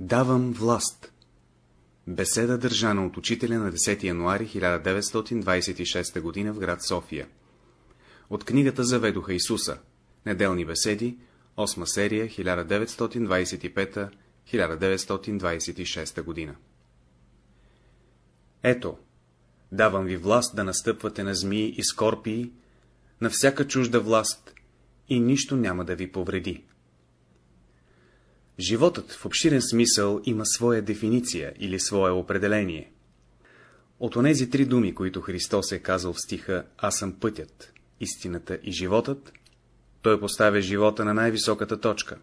Давам власт. Беседа държана от учителя на 10 януари 1926 г. в град София. От книгата Заведоха Исуса. Неделни беседи, 8 серия, 1925-1926 година. Ето, давам ви власт да настъпвате на змии и скорпии, на всяка чужда власт, и нищо няма да ви повреди. Животът в обширен смисъл има своя дефиниция или свое определение. От онези три думи, които Христос е казал в стиха «Аз съм пътят, истината и животът», той поставя живота на най-високата точка.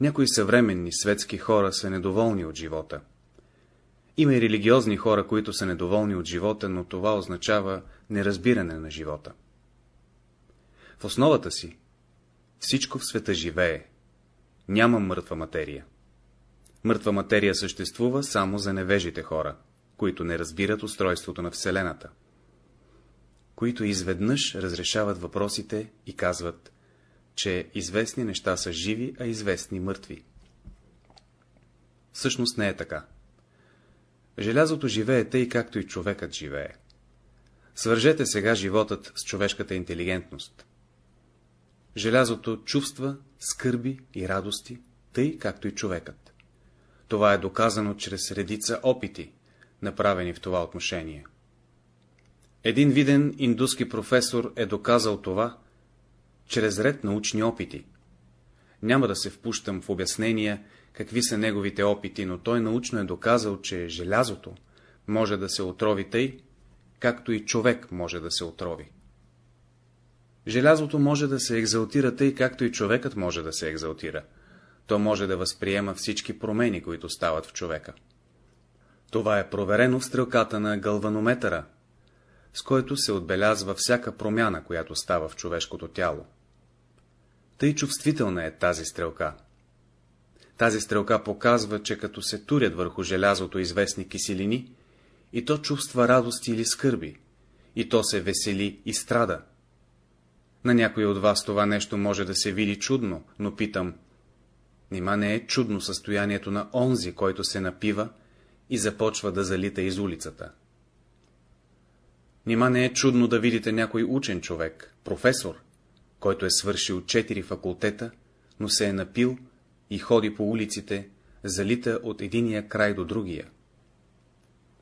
Някои съвременни светски хора са недоволни от живота. Има и религиозни хора, които са недоволни от живота, но това означава неразбиране на живота. В основата си всичко в света живее, няма мъртва материя. Мъртва материя съществува само за невежите хора, които не разбират устройството на Вселената, които изведнъж разрешават въпросите и казват, че известни неща са живи, а известни мъртви. Всъщност не е така. Желязото живее тъй, както и човекът живее. Свържете сега животът с човешката интелигентност. Желязото чувства, скърби и радости, тъй както и човекът. Това е доказано чрез редица опити, направени в това отношение. Един виден индуски професор е доказал това, чрез ред научни опити. Няма да се впущам в обяснения, какви са неговите опити, но той научно е доказал, че желязото може да се отрови тъй, както и човек може да се отрови. Желязото може да се екзалтира тъй, както и човекът може да се екзалтира. То може да възприема всички промени, които стават в човека. Това е проверено в стрелката на галванометъра, с който се отбелязва всяка промяна, която става в човешкото тяло. Тъй чувствителна е тази стрелка. Тази стрелка показва, че като се турят върху желязото известни киселини, и то чувства радости или скърби, и то се весели и страда, на някой от вас това нещо може да се види чудно, но питам, нима не е чудно състоянието на онзи, който се напива и започва да залита из улицата. Нима не е чудно да видите някой учен човек, професор, който е свършил четири факултета, но се е напил и ходи по улиците, залита от единия край до другия.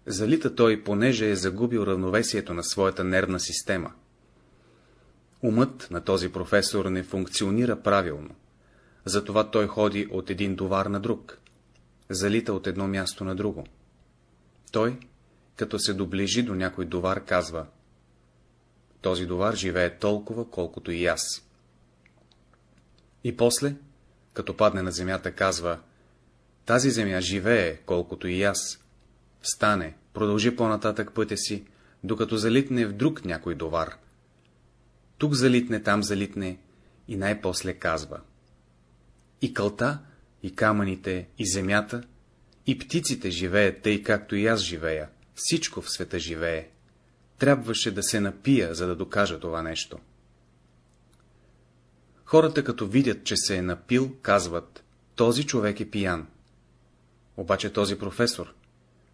Залита той, понеже е загубил равновесието на своята нервна система. Умът на този професор не функционира правилно. Затова той ходи от един довар на друг, залита от едно място на друго. Той, като се доближи до някой довар, казва Този довар живее толкова, колкото и аз. И после, като падне на земята, казва Тази земя живее, колкото и аз. Стане, продължи по-нататък пътя си, докато залитне в друг някой довар, тук залитне, там залитне и най-после казва. И кълта, и камъните, и земята, и птиците живеят тъй, както и аз живея, всичко в света живее. Трябваше да се напия, за да докажа това нещо. Хората, като видят, че се е напил, казват, този човек е пиян. Обаче този професор,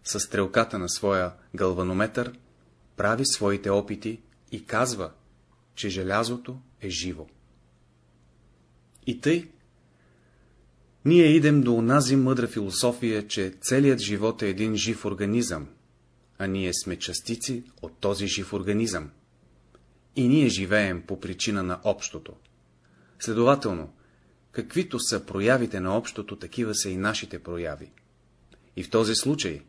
с стрелката на своя галванометър, прави своите опити и казва, че желязото е живо. И тъй, ние идем до онази мъдра философия, че целият живот е един жив организъм, а ние сме частици от този жив организъм. И ние живеем по причина на общото. Следователно, каквито са проявите на общото, такива са и нашите прояви. И в този случай,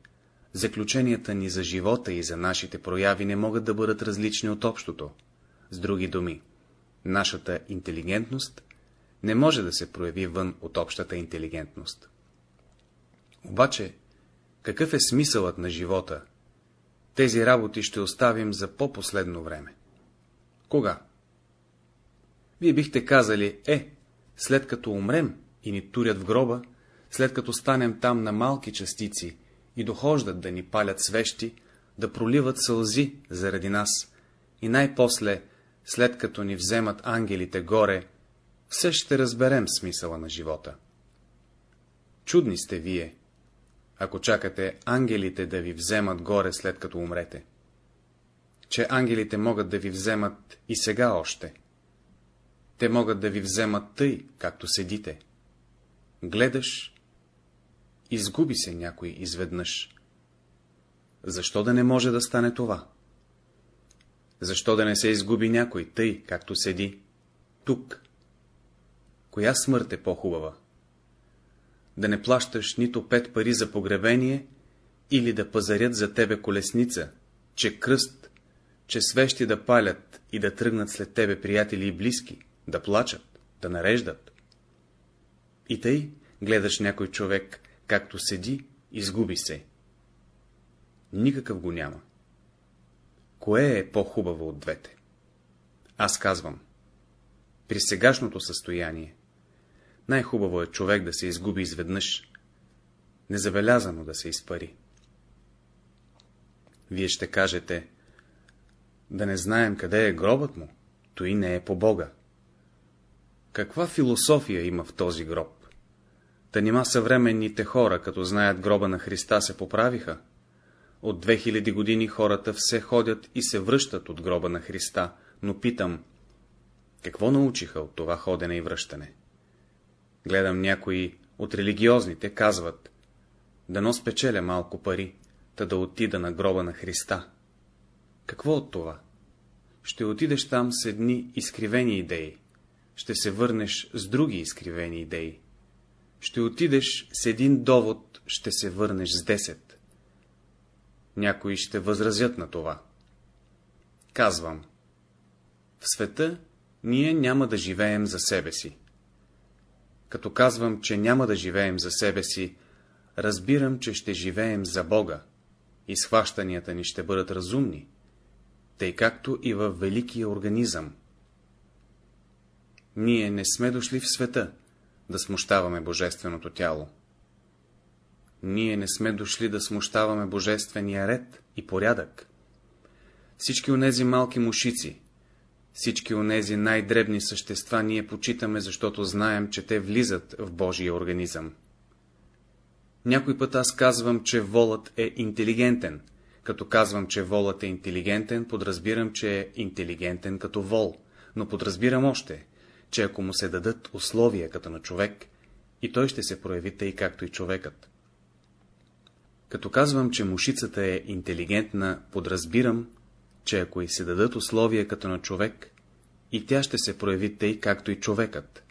заключенията ни за живота и за нашите прояви не могат да бъдат различни от общото. С други думи, нашата интелигентност не може да се прояви вън от общата интелигентност. Обаче, какъв е смисълът на живота? Тези работи ще оставим за по-последно време. Кога? Вие бихте казали, е, след като умрем и ни турят в гроба, след като станем там на малки частици и дохождат да ни палят свещи, да проливат сълзи заради нас, и най-после след като ни вземат ангелите горе, все ще разберем смисъла на живота. Чудни сте вие, ако чакате ангелите да ви вземат горе след като умрете. Че ангелите могат да ви вземат и сега още. Те могат да ви вземат тъй, както седите. Гледаш, изгуби се някой изведнъж. Защо да не може да стане това? Защо да не се изгуби някой тъй, както седи? Тук. Коя смърт е по-хубава? Да не плащаш нито пет пари за погребение, или да пазарят за тебе колесница, че кръст, че свещи да палят и да тръгнат след тебе приятели и близки, да плачат, да нареждат. И тъй гледаш някой човек, както седи, изгуби се. Никакъв го няма. Кое е по-хубаво от двете? Аз казвам. При сегашното състояние най-хубаво е човек да се изгуби изведнъж, незабелязано да се изпари. Вие ще кажете, да не знаем къде е гробът му, то и не е по Бога. Каква философия има в този гроб? Та нима съвременните хора, като знаят гроба на Христа, се поправиха? От 2000 години хората все ходят и се връщат от гроба на Христа, но питам, какво научиха от това ходене и връщане? Гледам някои от религиозните казват, дано спечеля малко пари, та да отида на гроба на Христа. Какво от това? Ще отидеш там с едни изкривени идеи, ще се върнеш с други изкривени идеи. Ще отидеш с един довод, ще се върнеш с десет. Някои ще възразят на това. Казвам, в света ние няма да живеем за себе си. Като казвам, че няма да живеем за себе си, разбирам, че ще живеем за Бога, и схващанията ни ще бъдат разумни, тъй както и във великия организъм. Ние не сме дошли в света да смущаваме Божественото тяло. Ние не сме дошли да смущаваме Божествения ред и порядък. Всички онези малки мушици, всички онези най-дребни същества ние почитаме, защото знаем, че те влизат в Божия организъм. Някой път аз казвам, че волът е интелигентен. Като казвам, че волът е интелигентен, подразбирам, че е интелигентен като вол, но подразбирам още, че ако му се дадат условия като на човек, и той ще се прояви тъй, както и човекът. Като казвам, че мушицата е интелигентна, подразбирам, че ако и се дадат условия като на човек, и тя ще се прояви тъй, както и човекът.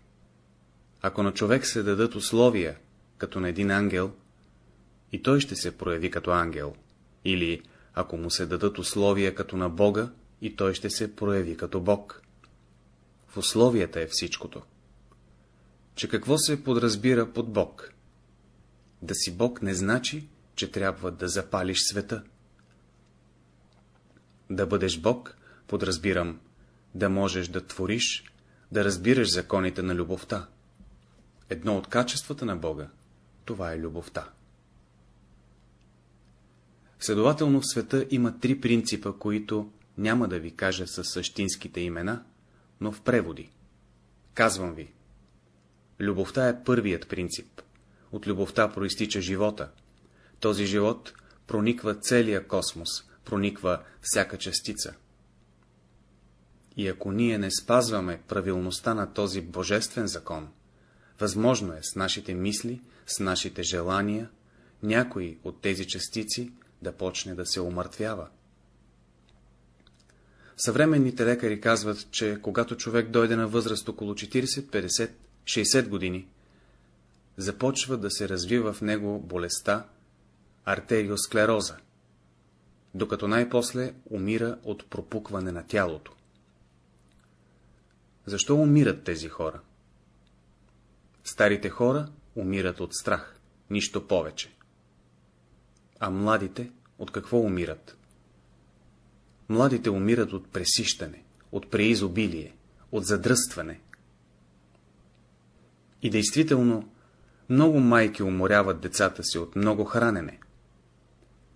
Ако на човек се дадат условия, като на един ангел, и той ще се прояви като ангел, или ако му се дадат условия като на Бога, и той ще се прояви като Бог. В условията е всичкото. Че какво се подразбира под Бог? Да си Бог не значи, че трябва да запалиш света. Да бъдеш Бог, подразбирам, да можеш да твориш, да разбираш законите на любовта. Едно от качествата на Бога, това е любовта. Следователно в света има три принципа, които няма да ви кажа със същинските имена, но в преводи. Казвам ви. Любовта е първият принцип. От любовта проистича живота. Този живот прониква целия космос, прониква всяка частица. И ако ние не спазваме правилността на този божествен закон, възможно е с нашите мисли, с нашите желания, някои от тези частици да почне да се умъртвява. Съвременните лекари казват, че когато човек дойде на възраст около 40, 50, 60 години, започва да се развива в него болестта артериосклероза, докато най-после умира от пропукване на тялото. Защо умират тези хора? Старите хора умират от страх, нищо повече. А младите от какво умират? Младите умират от пресищане, от преизобилие, от задръстване. И действително, много майки уморяват децата си от много хранене.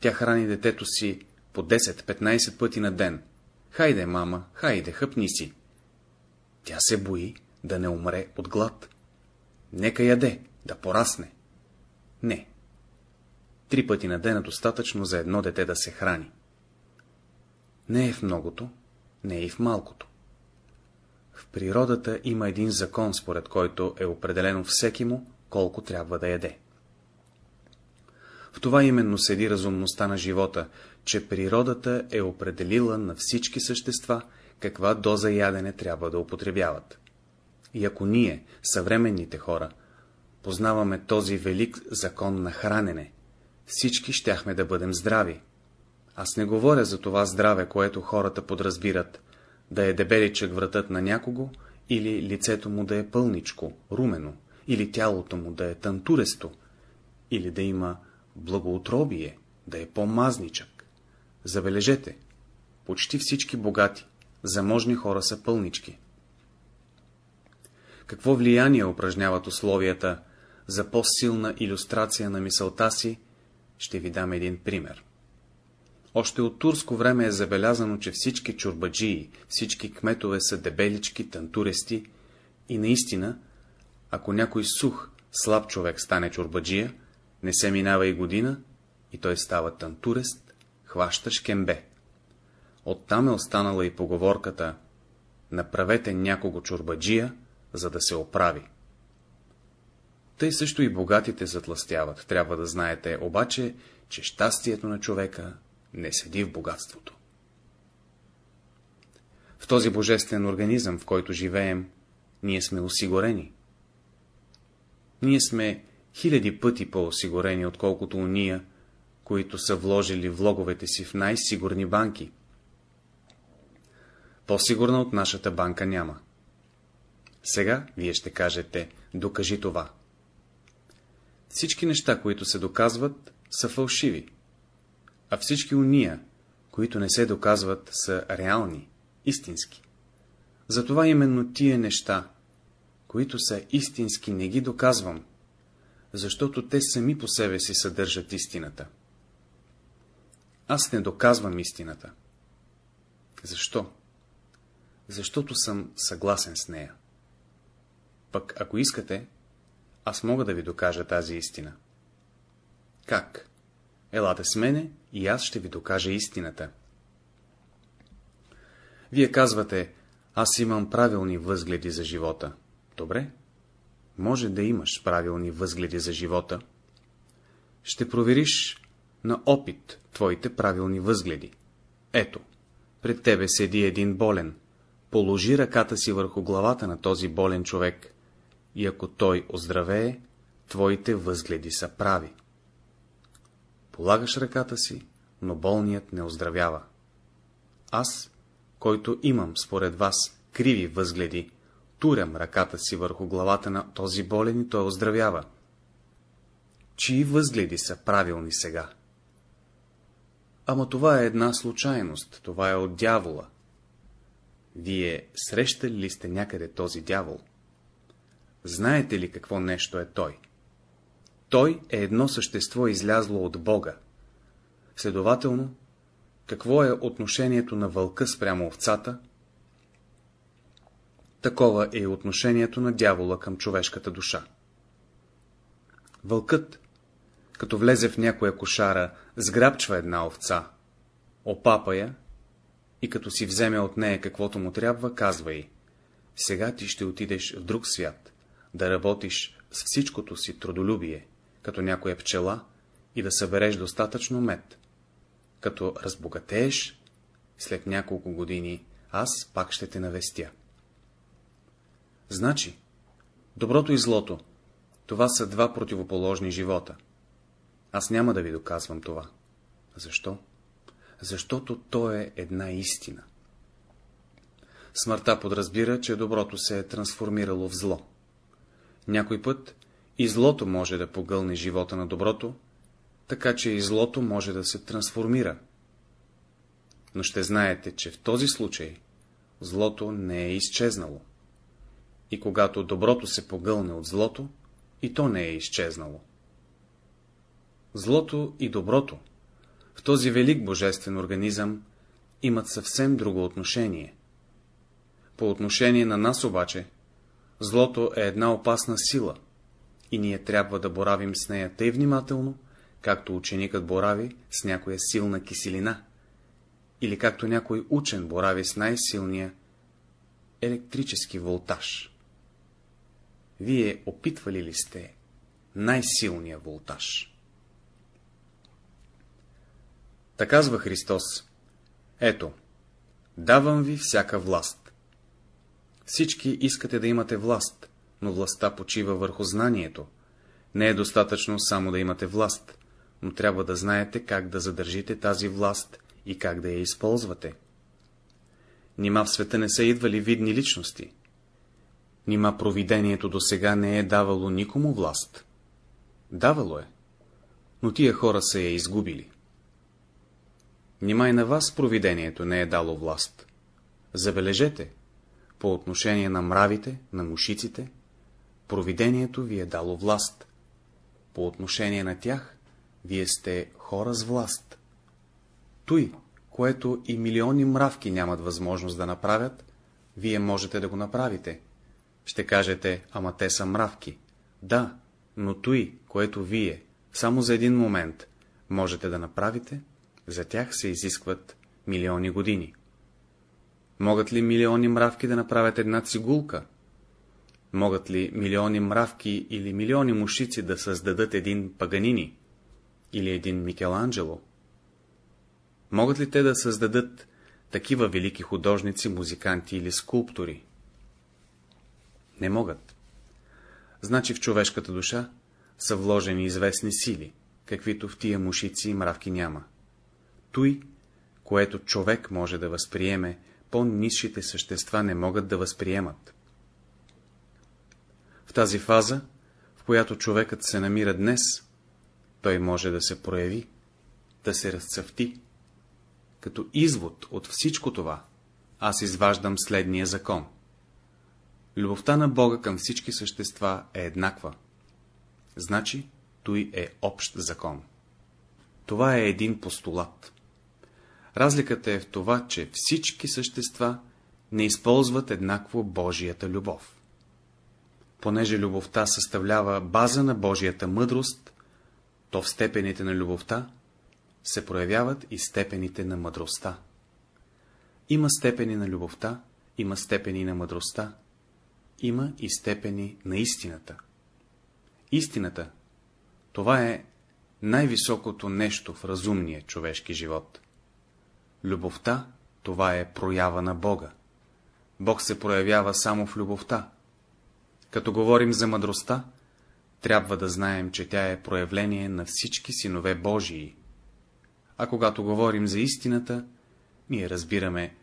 Тя храни детето си по 10-15 пъти на ден. Хайде, мама, хайде, хъпни си. Тя се бои да не умре от глад. Нека яде, да порасне. Не. Три пъти на ден е достатъчно за едно дете да се храни. Не е в многото, не е и в малкото. В природата има един закон, според който е определено всеки му, колко трябва да яде. В това именно седи разумността на живота, че природата е определила на всички същества, каква доза ядене трябва да употребяват. И ако ние, съвременните хора, познаваме този велик закон на хранене, всички щяхме да бъдем здрави. Аз не говоря за това здраве, което хората подразбират, да е дебеличък вратът на някого, или лицето му да е пълничко, румено, или тялото му да е тантуресто, или да има благоутробие, да е по-мазничък. Забележете, почти всички богати, заможни хора са пълнички. Какво влияние упражняват условията за по-силна иллюстрация на мисълта си, ще ви дам един пример. Още от турско време е забелязано, че всички чурбаджии, всички кметове са дебелички, тантурести и наистина, ако някой сух, слаб човек стане чурбаджия, не се минава и година, и той става тантурест, хваща шкембе. Оттам е останала и поговорката «Направете някого чурбаджия, за да се оправи». Тъй също и богатите затластяват, трябва да знаете, обаче, че щастието на човека не седи в богатството. В този божествен организъм, в който живеем, ние сме осигурени. Ние сме хиляди пъти по-осигурени, отколкото уния, които са вложили влоговете си в най-сигурни банки. По-сигурна от нашата банка няма. Сега вие ще кажете, докажи това. Всички неща, които се доказват, са фалшиви, а всички уния, които не се доказват, са реални, истински. Затова именно тия неща, които са истински, не ги доказвам, защото те сами по себе си съдържат истината. Аз не доказвам истината. Защо? Защото съм съгласен с нея. Пък, ако искате, аз мога да ви докажа тази истина. Как? Елате с мене и аз ще ви докажа истината. Вие казвате, аз имам правилни възгледи за живота. Добре, може да имаш правилни възгледи за живота. Ще провериш на опит твоите правилни възгледи. Ето, пред тебе седи един болен. Положи ръката си върху главата на този болен човек и ако той оздравее, твоите възгледи са прави. Полагаш ръката си, но болният не оздравява. Аз, който имам, според вас, криви възгледи, турям ръката си върху главата на този болен и той оздравява. Чии възгледи са правилни сега? Ама това е една случайност, това е от дявола. Вие срещали ли сте някъде този дявол? Знаете ли какво нещо е той? Той е едно същество излязло от Бога. Следователно, какво е отношението на вълка спрямо овцата? Такова е и отношението на дявола към човешката душа. Вълкът, като влезе в някоя кошара, сграбчва една овца, опапа я и като си вземе от нея каквото му трябва, казва й, сега ти ще отидеш в друг свят, да работиш с всичкото си трудолюбие, като някоя пчела, и да събереш достатъчно мед. Като разбогатееш, след няколко години аз пак ще те навестя. Значи, доброто и злото, това са два противоположни живота. Аз няма да ви доказвам това. Защо? Защото то е една истина. Смъртта подразбира, че доброто се е трансформирало в зло. Някой път и злото може да погълне живота на доброто, така че и злото може да се трансформира. Но ще знаете, че в този случай злото не е изчезнало. И когато доброто се погълне от злото, и то не е изчезнало. Злото и доброто в този велик божествен организъм имат съвсем друго отношение. По отношение на нас обаче, злото е една опасна сила, и ние трябва да боравим с нея тъй внимателно, както ученикът борави с някоя силна киселина, или както някой учен борави с най-силния електрически волтаж. Вие опитвали ли сте най-силния волтаж? Та казва Христос, ето, давам ви всяка власт. Всички искате да имате власт, но властта почива върху знанието. Не е достатъчно само да имате власт, но трябва да знаете как да задържите тази власт и как да я използвате. Нима в света не са идвали видни личности. Нима провидението до сега не е давало никому власт. Давало е, но тия хора са я изгубили. Нима и на вас провидението не е дало власт. Забележете, по отношение на мравите, на мушиците, провидението ви е дало власт. По отношение на тях, вие сте хора с власт. Той, което и милиони мравки нямат възможност да направят, вие можете да го направите. Ще кажете, ама те са мравки. Да, но той, което вие, само за един момент, можете да направите, за тях се изискват милиони години. Могат ли милиони мравки да направят една цигулка? Могат ли милиони мравки или милиони мушици да създадат един Паганини? Или един Микеланджело? Могат ли те да създадат такива велики художници, музиканти или скулптори? Не могат. Значи в човешката душа са вложени известни сили, каквито в тия мушици и мравки няма. Той, което човек може да възприеме, по-низшите същества не могат да възприемат. В тази фаза, в която човекът се намира днес, той може да се прояви, да се разцъфти. Като извод от всичко това, аз изваждам следния закон. Любовта на Бога към всички същества е еднаква. Значи, той е общ закон. Това е един постулат. Разликата е в това, че всички същества не използват еднакво Божията любов. Понеже любовта съставлява база на Божията мъдрост, то в степените на любовта се проявяват и степените на мъдростта. Има степени на любовта, има степени на мъдростта, има и степени на истината. Истината — това е най-високото нещо в разумния човешки живот. Любовта — това е проява на Бога. Бог се проявява само в любовта. Като говорим за мъдростта, трябва да знаем, че тя е проявление на всички синове Божии. А когато говорим за истината, ние разбираме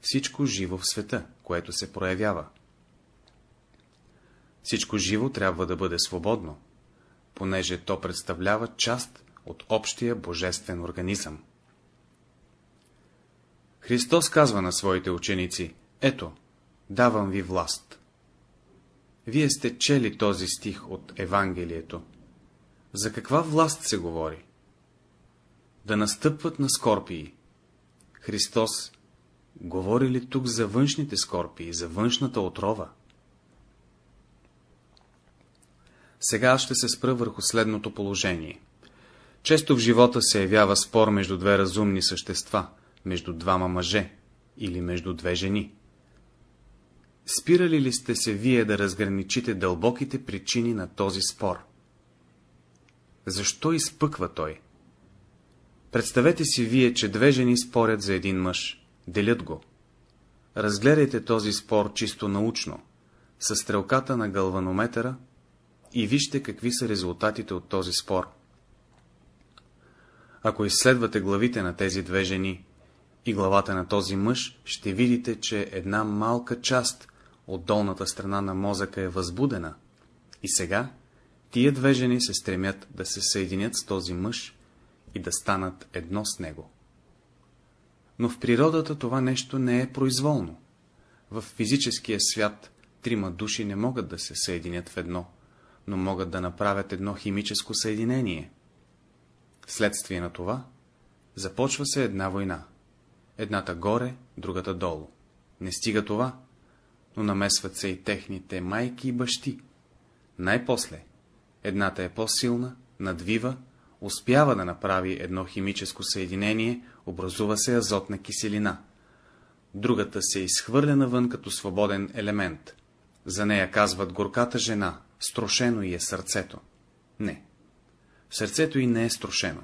всичко живо в света, което се проявява. Всичко живо трябва да бъде свободно, понеже то представлява част от общия божествен организъм. Христос казва на своите ученици, ето, давам ви власт. Вие сте чели този стих от Евангелието. За каква власт се говори? Да настъпват на скорпии. Христос говори ли тук за външните скорпии, за външната отрова? Сега ще се спра върху следното положение. Често в живота се явява спор между две разумни същества, между двама мъже или между две жени. Спирали ли сте се вие да разграничите дълбоките причини на този спор? Защо изпъква той? Представете си вие, че две жени спорят за един мъж, делят го. Разгледайте този спор чисто научно, с стрелката на галванометъра и вижте какви са резултатите от този спор. Ако изследвате главите на тези две жени и главата на този мъж, ще видите, че една малка част от долната страна на мозъка е възбудена. И сега тия две жени се стремят да се съединят с този мъж и да станат едно с него. Но в природата това нещо не е произволно. В физическия свят трима души не могат да се съединят в едно, но могат да направят едно химическо съединение. Следствие на това започва се една война. Едната горе, другата долу. Не стига това, но намесват се и техните майки и бащи. Най-после Едната е по-силна, надвива, успява да направи едно химическо съединение, образува се азотна киселина. Другата се изхвърля навън като свободен елемент. За нея казват горката жена, строшено и е сърцето. Не. Сърцето й не е строшено.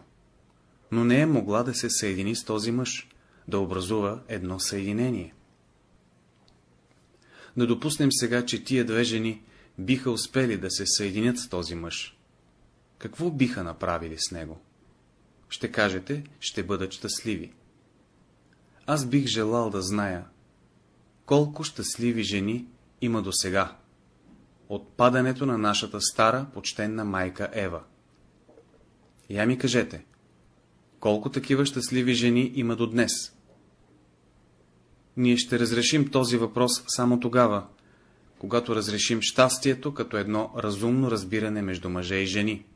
Но не е могла да се съедини с този мъж, да образува едно съединение. Да допуснем сега, че тия две жени биха успели да се съединят с този мъж. Какво биха направили с него? Ще кажете, ще бъдат щастливи. Аз бих желал да зная, колко щастливи жени има до сега, от падането на нашата стара, почтенна майка Ева. Я ми кажете, колко такива щастливи жени има до днес? Ние ще разрешим този въпрос само тогава, когато разрешим щастието като едно разумно разбиране между мъже и жени.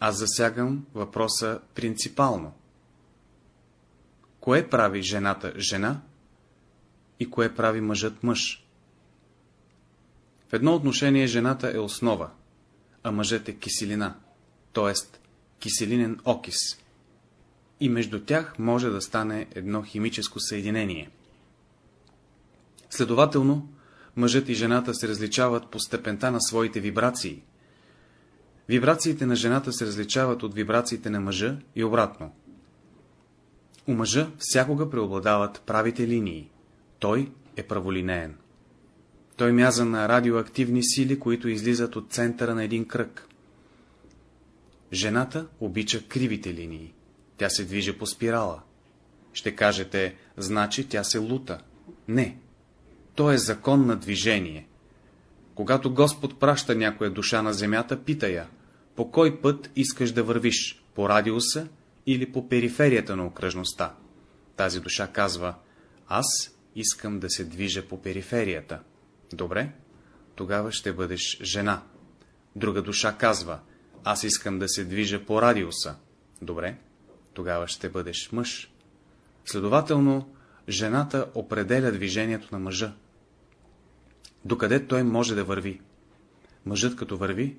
Аз засягам въпроса принципално. Кое прави жената жена и кое прави мъжът мъж? В едно отношение жената е основа, а мъжът е киселина, т.е. киселинен окис. И между тях може да стане едно химическо съединение. Следователно, мъжът и жената се различават по степента на своите вибрации. Вибрациите на жената се различават от вибрациите на мъжа и обратно. У мъжа всякога преобладават правите линии. Той е праволинеен. Той мяза на радиоактивни сили, които излизат от центъра на един кръг. Жената обича кривите линии. Тя се движи по спирала. Ще кажете, значи тя се лута. Не. То е закон на движение. Когато Господ праща някоя душа на земята, пита я, по кой път искаш да вървиш, по радиуса или по периферията на окръжността. Тази душа казва, аз искам да се движа по периферията. Добре, тогава ще бъдеш жена. Друга душа казва, аз искам да се движа по радиуса. Добре, тогава ще бъдеш мъж. Следователно, жената определя движението на мъжа. Докъде той може да върви? Мъжът като върви,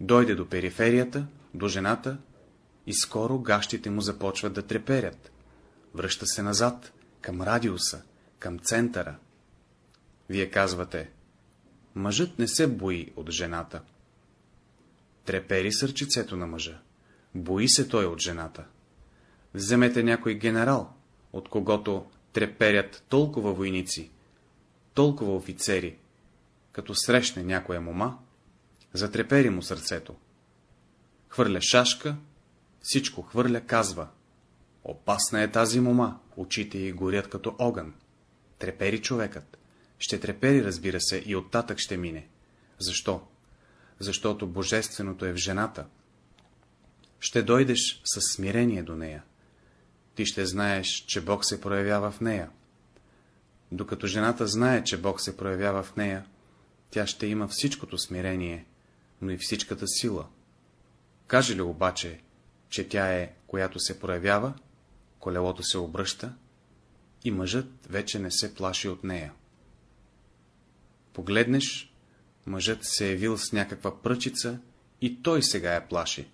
дойде до периферията, до жената и скоро гащите му започват да треперят. Връща се назад, към радиуса, към центъра. Вие казвате, мъжът не се бои от жената. Трепери сърчицето на мъжа. Бои се той от жената. Вземете някой генерал, от когото треперят толкова войници, толкова офицери, като срещне някоя мома, затрепери му сърцето. Хвърля шашка, всичко хвърля, казва. Опасна е тази мома, очите й горят като огън. Трепери човекът. Ще трепери, разбира се, и оттатък ще мине. Защо? Защото божественото е в жената. Ще дойдеш с смирение до нея. Ти ще знаеш, че Бог се проявява в нея. Докато жената знае, че Бог се проявява в нея, тя ще има всичкото смирение, но и всичката сила. Каже ли обаче, че тя е, която се проявява, колелото се обръща и мъжът вече не се плаши от нея. Погледнеш, мъжът се е явил с някаква пръчица и той сега я плаши.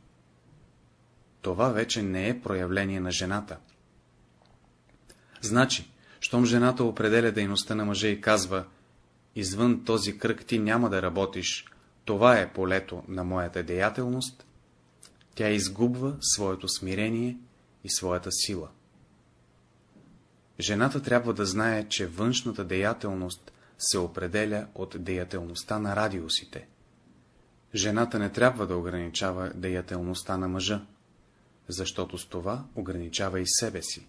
Това вече не е проявление на жената. Значи, щом жената определя дейността на мъжа и казва, извън този кръг ти няма да работиш, това е полето на моята деятелност, тя изгубва своето смирение и своята сила. Жената трябва да знае, че външната деятелност се определя от деятелността на радиусите. Жената не трябва да ограничава деятелността на мъжа, защото с това ограничава и себе си.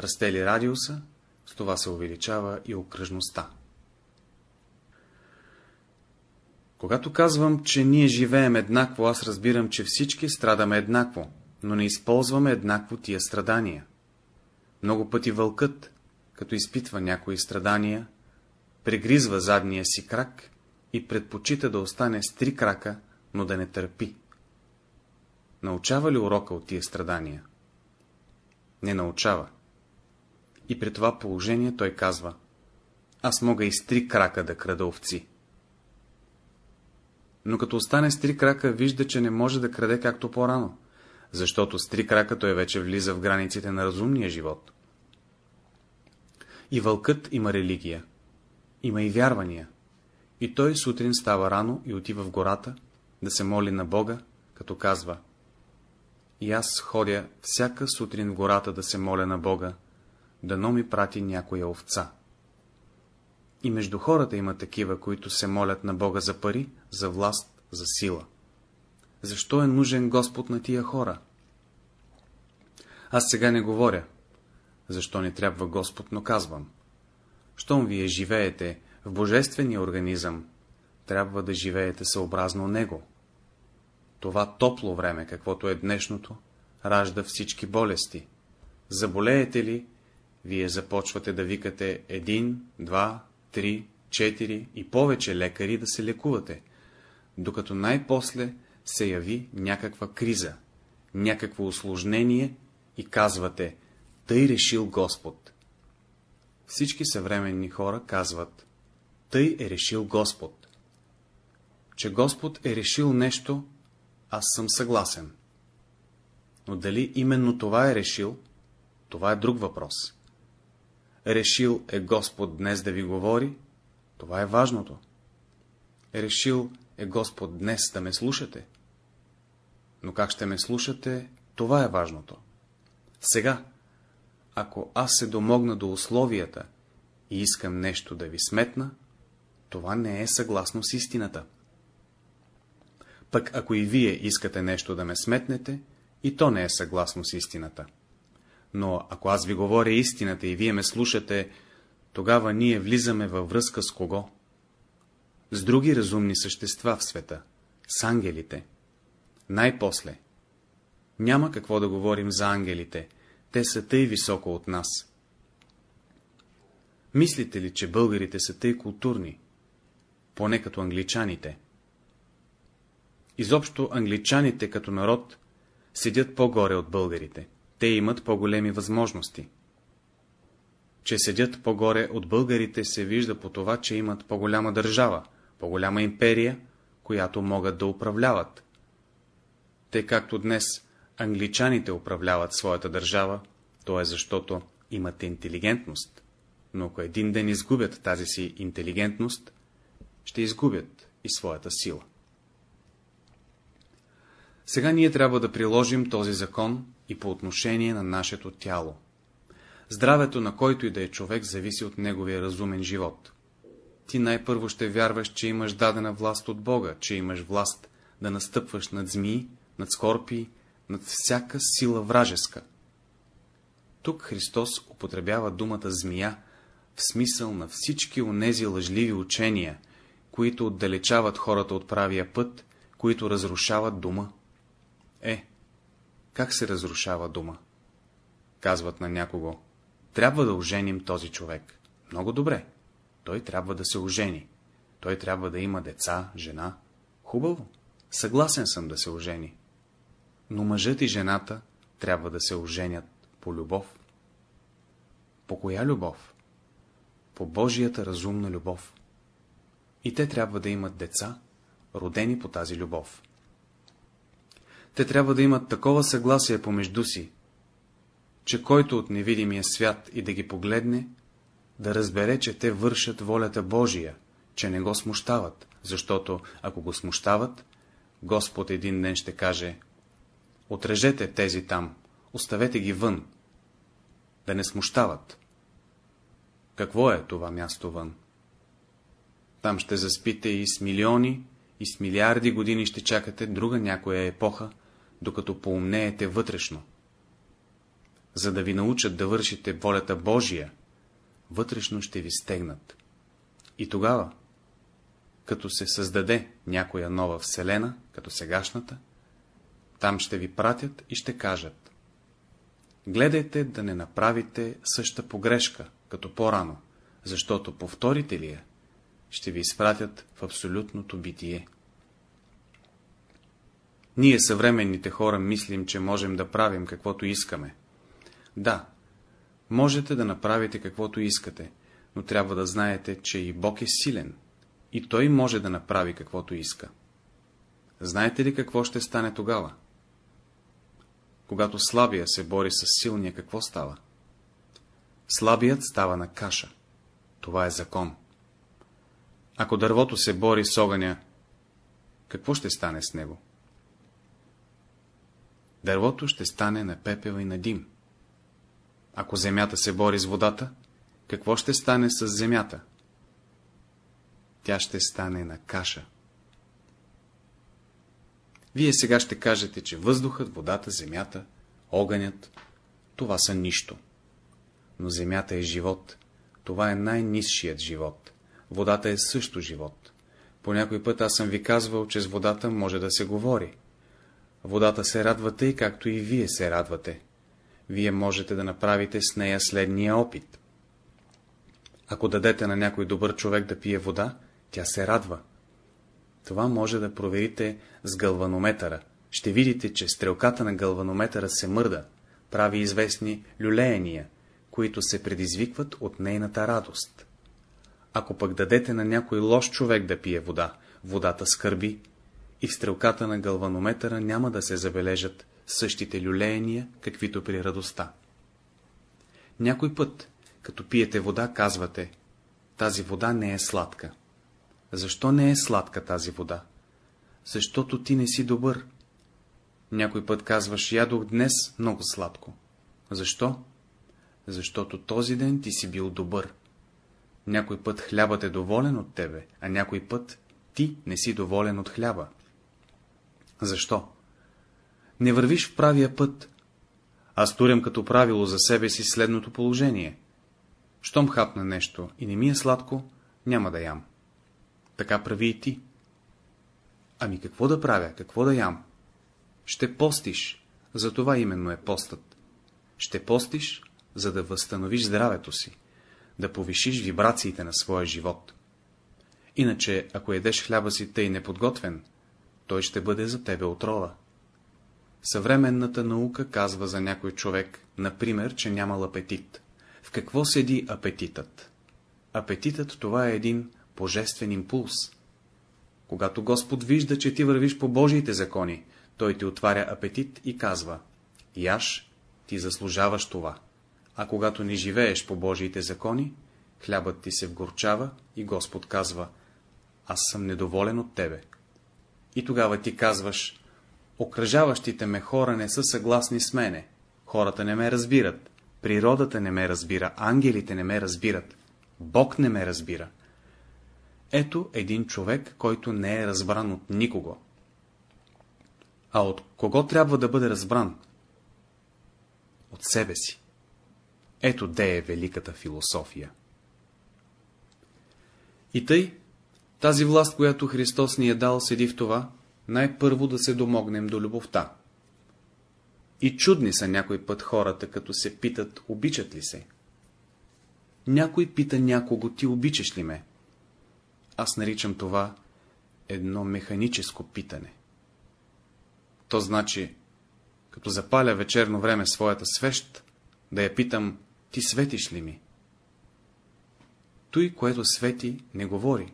Расте ли радиуса, с това се увеличава и окръжността. Когато казвам, че ние живеем еднакво, аз разбирам, че всички страдаме еднакво, но не използваме еднакво тия страдания. Много пъти вълкът, като изпитва някои страдания, прегризва задния си крак и предпочита да остане с три крака, но да не търпи. Научава ли урока от тия страдания? Не научава. И при това положение той казва, аз мога и с три крака да крада овци. но като остане с три крака, вижда, че не може да краде както по-рано, защото с три крака той вече влиза в границите на разумния живот. И вълкът има религия, има и вярвания, и той сутрин става рано и отива в гората да се моли на Бога, като казва И аз ходя всяка сутрин в гората да се моля на Бога, дано ми прати някоя овца. И между хората има такива, които се молят на Бога за пари, за власт, за сила. Защо е нужен Господ на тия хора? Аз сега не говоря, защо не трябва Господ, но казвам. Щом вие живеете в божествения организъм, трябва да живеете съобразно него. Това топло време, каквото е днешното, ражда всички болести. Заболеете ли, вие започвате да викате един, два, три, четири и повече лекари да се лекувате, докато най-после се яви някаква криза, някакво осложнение и казвате, тъй решил Господ. Всички съвременни хора казват, тъй е решил Господ. Че Господ е решил нещо, аз съм съгласен. Но дали именно това е решил, това е друг въпрос. Решил е Господ днес да ви говори, това е важното. Решил е Господ днес да ме слушате. Но как ще ме слушате, това е важното. Сега, ако аз се домогна до условията и искам нещо да ви сметна, това не е съгласно с истината. Пък ако и вие искате нещо да ме сметнете, и то не е съгласно с истината. Но ако аз ви говоря истината и вие ме слушате, тогава ние влизаме във връзка с кого? С други разумни същества в света, с ангелите. Най-после. Няма какво да говорим за ангелите, те са тъй високо от нас. Мислите ли, че българите са тъй културни? Поне като англичаните. Изобщо англичаните като народ седят по-горе от българите. Те имат по-големи възможности. Че седят по-горе от българите се вижда по това, че имат по-голяма държава, по-голяма империя, която могат да управляват. Те както днес англичаните управляват своята държава, то е защото имат интелигентност, но ако един ден изгубят тази си интелигентност, ще изгубят и своята сила. Сега ние трябва да приложим този закон и по отношение на нашето тяло. Здравето на който и да е човек зависи от неговия разумен живот. Ти най-първо ще вярваш, че имаш дадена власт от Бога, че имаш власт да настъпваш над змии, над скорпии, над всяка сила вражеска. Тук Христос употребява думата змия в смисъл на всички онези лъжливи учения, които отдалечават хората от правия път, които разрушават дума. Е, как се разрушава дума? Казват на някого, трябва да оженим този човек. Много добре. Той трябва да се ожени. Той трябва да има деца, жена. Хубаво. Съгласен съм да се ожени. Но мъжът и жената трябва да се оженят по любов. По коя любов? По Божията разумна любов. И те трябва да имат деца, родени по тази любов. Те трябва да имат такова съгласие помежду си, че който от невидимия свят и да ги погледне, да разбере, че те вършат волята Божия, че не го смущават, защото, ако го смущават, Господ един ден ще каже, отрежете тези там, оставете ги вън, да не смущават. Какво е това място вън? Там ще заспите и с милиони, и с милиарди години ще чакате друга някоя епоха, докато поумнеете вътрешно. За да ви научат да вършите волята Божия, вътрешно ще ви стегнат. И тогава, като се създаде някоя нова вселена, като сегашната, там ще ви пратят и ще кажат. Гледайте да не направите съща погрешка, като по-рано, защото повторите ли я, ще ви изпратят в абсолютното битие. Ние, съвременните хора, мислим, че можем да правим каквото искаме. Да, можете да направите каквото искате, но трябва да знаете, че и Бог е силен, и Той може да направи каквото иска. Знаете ли какво ще стане тогава? Когато слабия се бори с силния, какво става? Слабият става на каша. Това е закон. Ако дървото се бори с огъня, какво ще стане с него? Дървото ще стане на пепел и на дим. Ако земята се бори с водата, какво ще стане с земята? Тя ще стане на каша. Вие сега ще кажете, че въздухът, водата, земята, огънят, това са нищо. Но земята е живот. Това е най-низшият живот. Водата е също живот. По някой път аз съм ви казвал, че с водата може да се говори. Водата се радва тъй, както и вие се радвате. Вие можете да направите с нея следния опит. Ако дадете на някой добър човек да пие вода, тя се радва. Това може да проверите с гълванометъра. Ще видите, че стрелката на гълванометъра се мърда, прави известни люлеяния, които се предизвикват от нейната радост. Ако пък дадете на някой лош човек да пие вода, водата скърби и в стрелката на гълванометъра няма да се забележат същите люлеяния, каквито при радостта. Някой път, като пиете вода, казвате, тази вода не е сладка. Защо не е сладка тази вода? Защото ти не си добър. Някой път казваш, ядох днес много сладко. Защо? Защото този ден ти си бил добър. Някой път хлябът е доволен от тебе, а някой път ти не си доволен от хляба. Защо? Не вървиш в правия път. Аз турям като правило за себе си следното положение. Щом хапна нещо и не ми е сладко, няма да ям. Така прави и ти. Ами какво да правя, какво да ям? Ще постиш, за това именно е постът. Ще постиш, за да възстановиш здравето си, да повишиш вибрациите на своя живот. Иначе, ако едеш хляба си тъй неподготвен, той ще бъде за тебе отрова. Съвременната наука казва за някой човек, например, че нямал апетит. В какво седи апетитът? Апетитът това е един божествен импулс. Когато Господ вижда, че ти вървиш по Божиите закони, той ти отваря апетит и казва, яш, ти заслужаваш това. А когато не живееш по Божиите закони, хлябът ти се вгорчава и Господ казва, аз съм недоволен от тебе. И тогава ти казваш, окръжаващите ме хора не са съгласни с мене, хората не ме разбират, природата не ме разбира, ангелите не ме разбират, Бог не ме разбира. Ето един човек, който не е разбран от никого. А от кого трябва да бъде разбран? От себе си. Ето де е великата философия. И тъй, тази власт, която Христос ни е дал, седи в това, най-първо да се домогнем до любовта. И чудни са някой път хората, като се питат, обичат ли се. Някой пита някого, ти обичаш ли ме? Аз наричам това едно механическо питане. То значи, като запаля вечерно време своята свещ, да я питам, ти светиш ли ми? Той, което свети, не говори.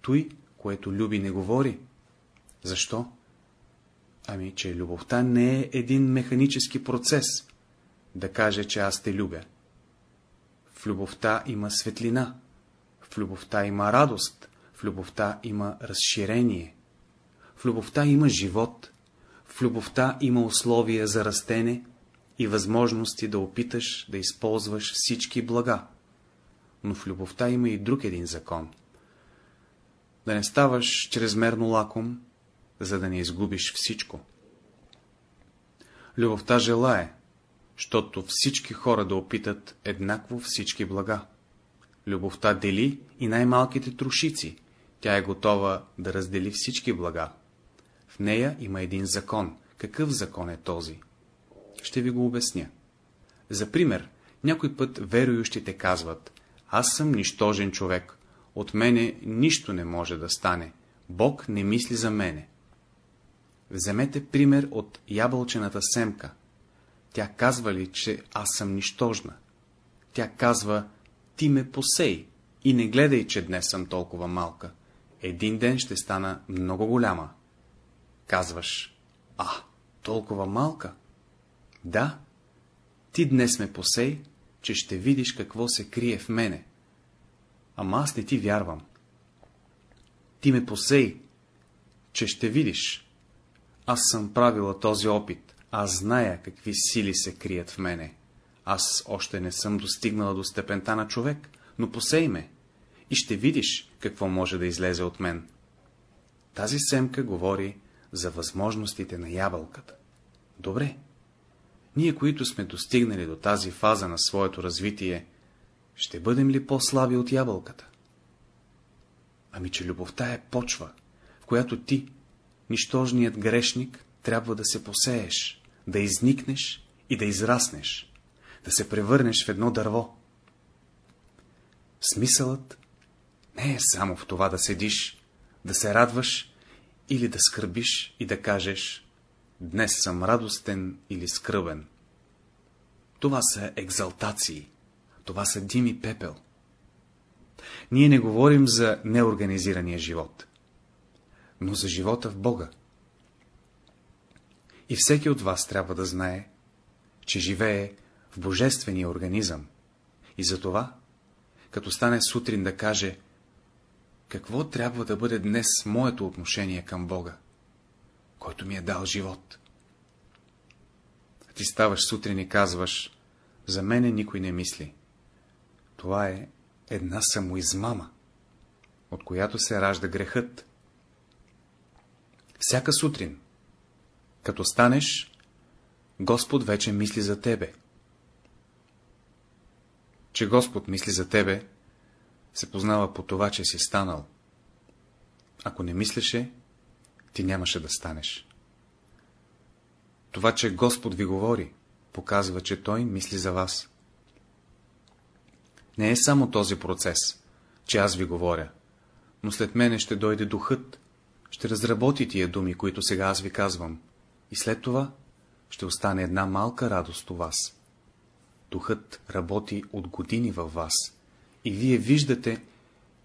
Той, което люби, не говори. Защо? Ами, че любовта не е един механически процес, да каже, че аз те любя. В любовта има светлина, в любовта има радост, в любовта има разширение, в любовта има живот, в любовта има условия за растене и възможности да опиташ да използваш всички блага. Но в любовта има и друг един закон. Да не ставаш чрезмерно лаком, за да не изгубиш всичко. Любовта желае, щото всички хора да опитат еднакво всички блага. Любовта дели и най-малките трошици, тя е готова да раздели всички блага. В нея има един закон. Какъв закон е този? Ще ви го обясня. За пример, някой път верующите казват, аз съм нищожен човек, от мене нищо не може да стане, Бог не мисли за мене. Вземете пример от ябълчената семка. Тя казва ли, че аз съм нищожна? Тя казва, ти ме посей и не гледай, че днес съм толкова малка. Един ден ще стана много голяма. Казваш, а, толкова малка. Да, ти днес ме посей, че ще видиш какво се крие в мене. Ама аз не ти вярвам. Ти ме посей, че ще видиш. Аз съм правила този опит, аз зная какви сили се крият в мене. Аз още не съм достигнала до степента на човек, но посей ме и ще видиш какво може да излезе от мен. Тази семка говори за възможностите на ябълката. Добре. Ние, които сме достигнали до тази фаза на своето развитие, ще бъдем ли по-слаби от ябълката? Ами, че любовта е почва, в която ти, нищожният грешник, трябва да се посееш, да изникнеш и да израснеш, да се превърнеш в едно дърво. Смисълът не е само в това да седиш, да се радваш или да скърбиш и да кажеш днес съм радостен или скръбен. Това са екзалтации, това са дим и пепел. Ние не говорим за неорганизирания живот, но за живота в Бога. И всеки от вас трябва да знае, че живее в божествения организъм и затова, като стане сутрин да каже, какво трябва да бъде днес моето отношение към Бога, който ми е дал живот. Ти ставаш сутрин и казваш, за мене никой не мисли. Това е една самоизмама, от която се ражда грехът. Всяка сутрин, като станеш, Господ вече мисли за тебе. Че Господ мисли за тебе, се познава по това, че си станал. Ако не мислеше, ти нямаше да станеш. Това, че Господ ви говори, показва, че Той мисли за вас. Не е само този процес, че аз ви говоря, но след мене ще дойде духът, ще разработи тия думи, които сега аз ви казвам, и след това ще остане една малка радост у вас. Духът работи от години във вас, и вие виждате,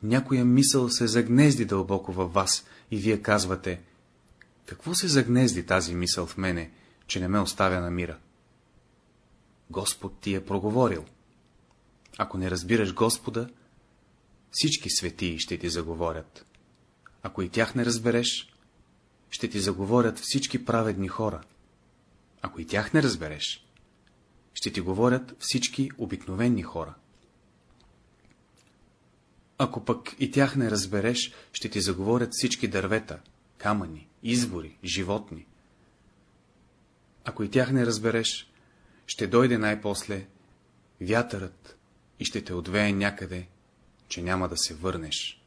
някоя мисъл се загнезди дълбоко във вас, и вие казвате, какво се загнезди тази мисъл в мене, че не ме оставя на мира? Господ ти е проговорил. Ако не разбираш Господа, всички светии ще ти заговорят. Ако и тях не разбереш, ще ти заговорят всички праведни хора. Ако и тях не разбереш, ще ти говорят всички обикновени хора. Ако пък и тях не разбереш, ще ти заговорят всички дървета, камъни, извори, животни. Ако и тях не разбереш, ще дойде най-после вятърът и ще те отвее някъде, че няма да се върнеш.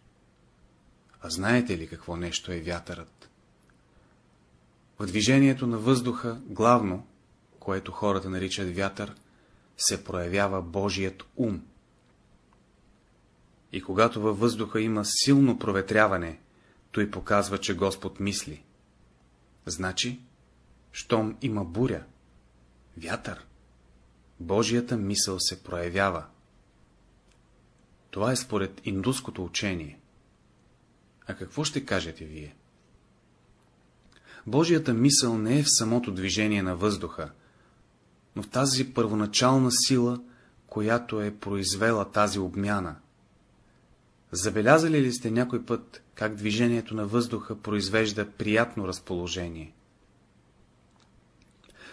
А знаете ли какво нещо е вятърът? В движението на въздуха, главно, което хората наричат вятър, се проявява Божият ум. И когато във въздуха има силно проветряване, той показва, че Господ мисли. Значи, щом има буря, вятър, Божията мисъл се проявява. Това е според индуското учение. А какво ще кажете вие? Божията мисъл не е в самото движение на въздуха, но тази първоначална сила, която е произвела тази обмяна. Забелязали ли сте някой път, как движението на въздуха произвежда приятно разположение?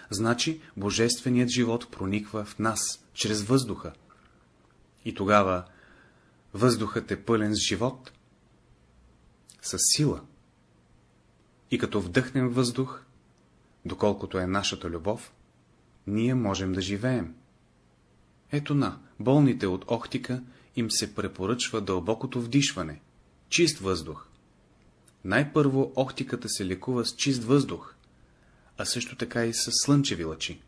Значи, божественият живот прониква в нас, чрез въздуха. И тогава въздухът е пълен с живот, с сила. И като вдъхнем въздух, доколкото е нашата любов, ние можем да живеем. Ето на, болните от охтика им се препоръчва дълбокото вдишване, чист въздух. Най-първо охтиката се лекува с чист въздух, а също така и с слънчеви лъчи.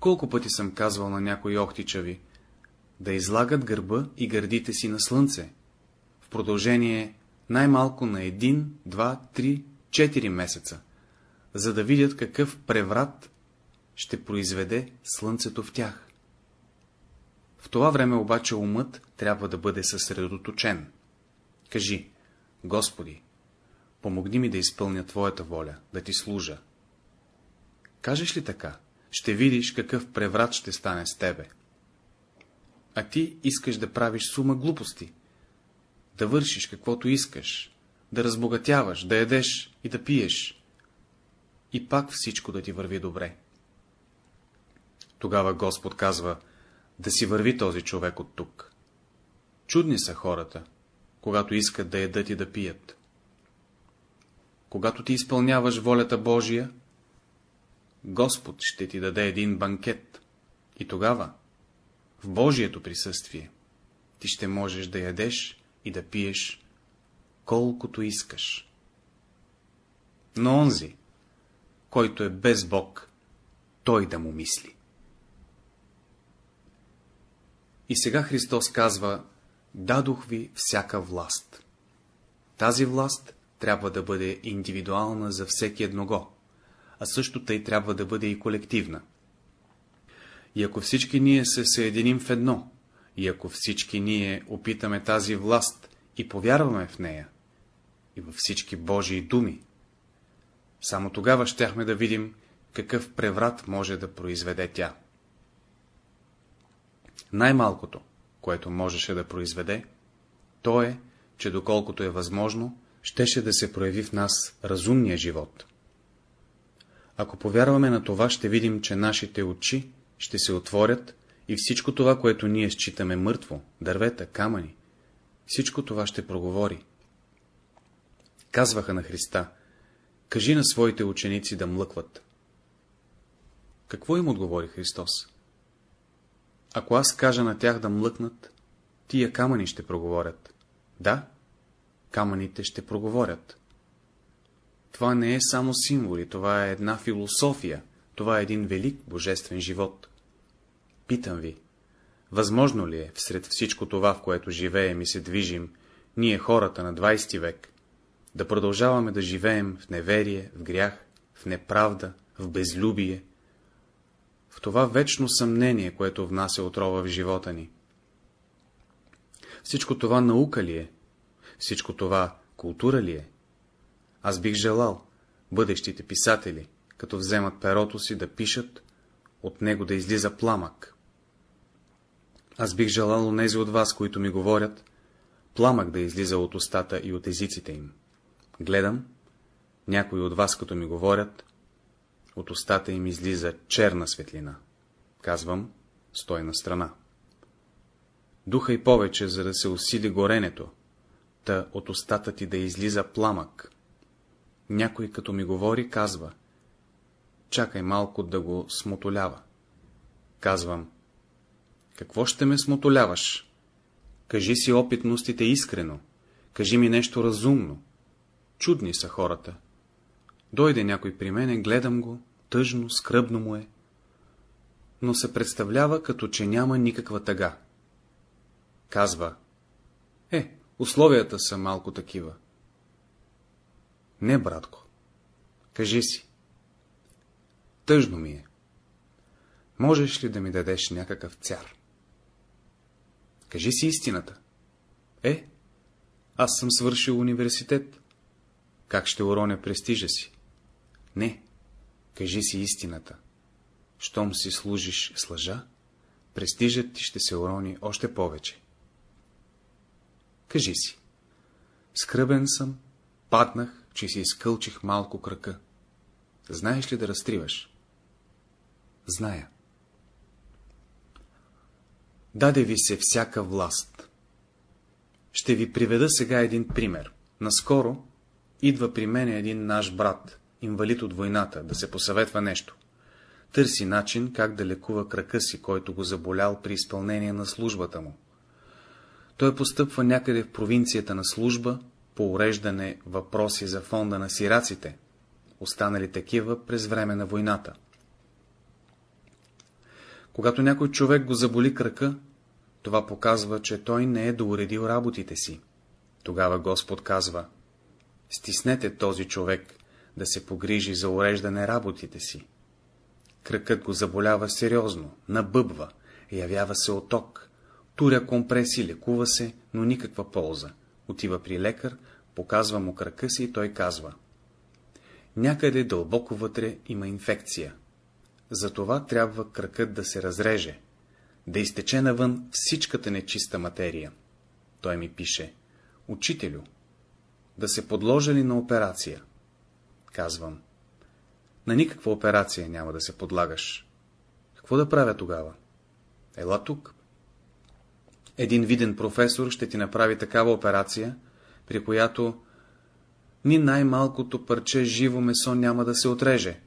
Колко пъти съм казвал на някои охтичави, да излагат гърба и гърдите си на слънце, в продължение най-малко на един, два, три, четири месеца, за да видят какъв преврат ще произведе слънцето в тях. В това време обаче умът трябва да бъде съсредоточен. Кажи, Господи, помогни ми да изпълня Твоята воля, да Ти служа. Кажеш ли така, ще видиш какъв преврат ще стане с тебе. А ти искаш да правиш сума глупости, да вършиш каквото искаш, да разбогатяваш, да едеш и да пиеш. И пак всичко да ти върви добре. Тогава Господ казва, да си върви този човек от тук. Чудни са хората, когато искат да едат и да пият. Когато ти изпълняваш волята Божия, Господ ще ти даде един банкет. И тогава, в Божието присъствие, ти ще можеш да ядеш и да пиеш колкото искаш. Но онзи, който е без Бог, той да му мисли. И сега Христос казва, дадох ви всяка власт. Тази власт трябва да бъде индивидуална за всеки едного, а също тъй трябва да бъде и колективна. И ако всички ние се съединим в едно, и ако всички ние опитаме тази власт и повярваме в нея, и във всички Божии думи, само тогава щяхме да видим, какъв преврат може да произведе тя. Най-малкото, което можеше да произведе, то е, че доколкото е възможно, щеше да се прояви в нас разумния живот. Ако повярваме на това, ще видим, че нашите очи ще се отворят и всичко това, което ние считаме мъртво, дървета, камъни, всичко това ще проговори. Казваха на Христа, кажи на своите ученици да млъкват. Какво им отговори Христос? Ако аз кажа на тях да млъкнат, тия камъни ще проговорят. Да, камъните ще проговорят. Това не е само символи, това е една философия, това е един велик божествен живот. Питам ви, възможно ли е, всред всичко това, в което живеем и се движим, ние хората на 20 век, да продължаваме да живеем в неверие, в грях, в неправда, в безлюбие, това вечно съмнение, което внася отрова в живота ни. Всичко това наука ли е? Всичко това култура ли е? Аз бих желал бъдещите писатели, като вземат перото си да пишат, от него да излиза пламък. Аз бих желал онези от вас, които ми говорят, пламък да излиза от устата и от езиците им. Гледам, някои от вас, като ми говорят, от устата им излиза черна светлина. Казвам, стой на страна. Духа и повече, за да се усили горенето, та от устата ти да излиза пламък. Някой, като ми говори, казва, чакай малко да го смотолява. Казвам, какво ще ме смотоляваш? Кажи си опитностите искрено, кажи ми нещо разумно. Чудни са хората. Дойде някой при мене, гледам го, тъжно, скръбно му е, но се представлява като че няма никаква тъга. Казва, е, условията са малко такива. Не, братко, кажи си. Тъжно ми е. Можеш ли да ми дадеш някакъв цяр? Кажи си истината. Е, аз съм свършил университет. Как ще уроня престижа си? Не, кажи си истината. Щом си служиш с лъжа, престижът ти ще се урони още повече. Кажи си. Скръбен съм, паднах, че си изкълчих малко крака. Знаеш ли да разтриваш? Зная. Даде ви се всяка власт. Ще ви приведа сега един пример. Наскоро идва при мен един наш брат, инвалид от войната, да се посъветва нещо. Търси начин, как да лекува крака си, който го заболял при изпълнение на службата му. Той постъпва някъде в провинцията на служба, по уреждане въпроси за фонда на сираците, останали такива през време на войната. Когато някой човек го заболи крака, това показва, че той не е доуредил работите си. Тогава Господ казва, стиснете този човек да се погрижи за уреждане работите си. Кръкът го заболява сериозно, набъбва, явява се оток, туря компреси, лекува се, но никаква полза. Отива при лекар, показва му крака си и той казва. Някъде дълбоко вътре има инфекция. Затова трябва кракът да се разреже, да изтече навън всичката нечиста материя. Той ми пише, учителю, да се подложа ли на операция? Казвам, на никаква операция няма да се подлагаш. Какво да правя тогава? Ела тук. Един виден професор ще ти направи такава операция, при която ни най-малкото парче живо месо няма да се отреже.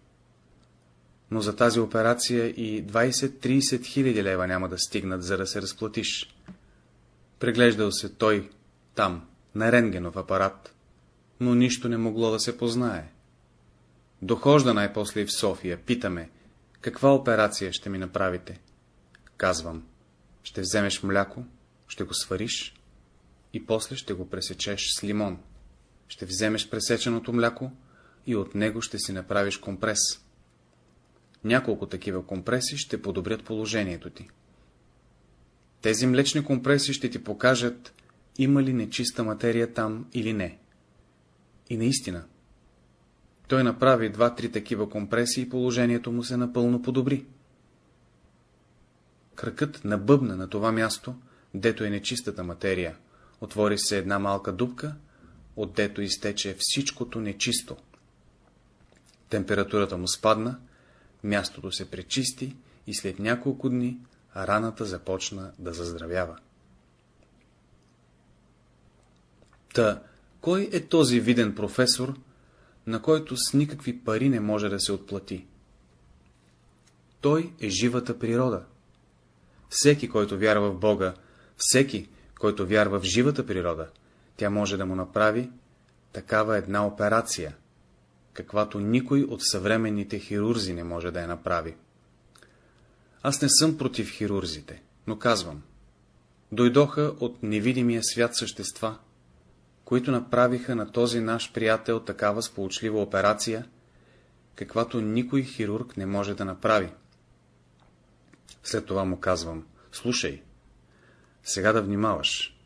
Но за тази операция и 20-30 хиляди лева няма да стигнат, за да се разплатиш. Преглеждал се той там, на рентгенов апарат, но нищо не могло да се познае. Дохожда най-после и в София, питаме, каква операция ще ми направите? Казвам, ще вземеш мляко, ще го свариш и после ще го пресечеш с лимон. Ще вземеш пресеченото мляко и от него ще си направиш компрес. Няколко такива компреси ще подобрят положението ти. Тези млечни компреси ще ти покажат, има ли нечиста материя там или не. И наистина, той направи два-три такива компреси и положението му се напълно подобри. Кръкът набъбна на това място, дето е нечистата материя. Отвори се една малка дупка, отдето изтече всичкото нечисто. Температурата му спадна, мястото се пречисти и след няколко дни раната започна да заздравява. Та, кой е този виден професор, на който с никакви пари не може да се отплати? Той е живата природа. Всеки, който вярва в Бога, всеки, който вярва в живата природа, тя може да му направи такава една операция, каквато никой от съвременните хирурзи не може да я направи. Аз не съм против хирурзите, но казвам, дойдоха от невидимия свят същества, които направиха на този наш приятел такава сполучлива операция, каквато никой хирург не може да направи. След това му казвам, слушай, сега да внимаваш.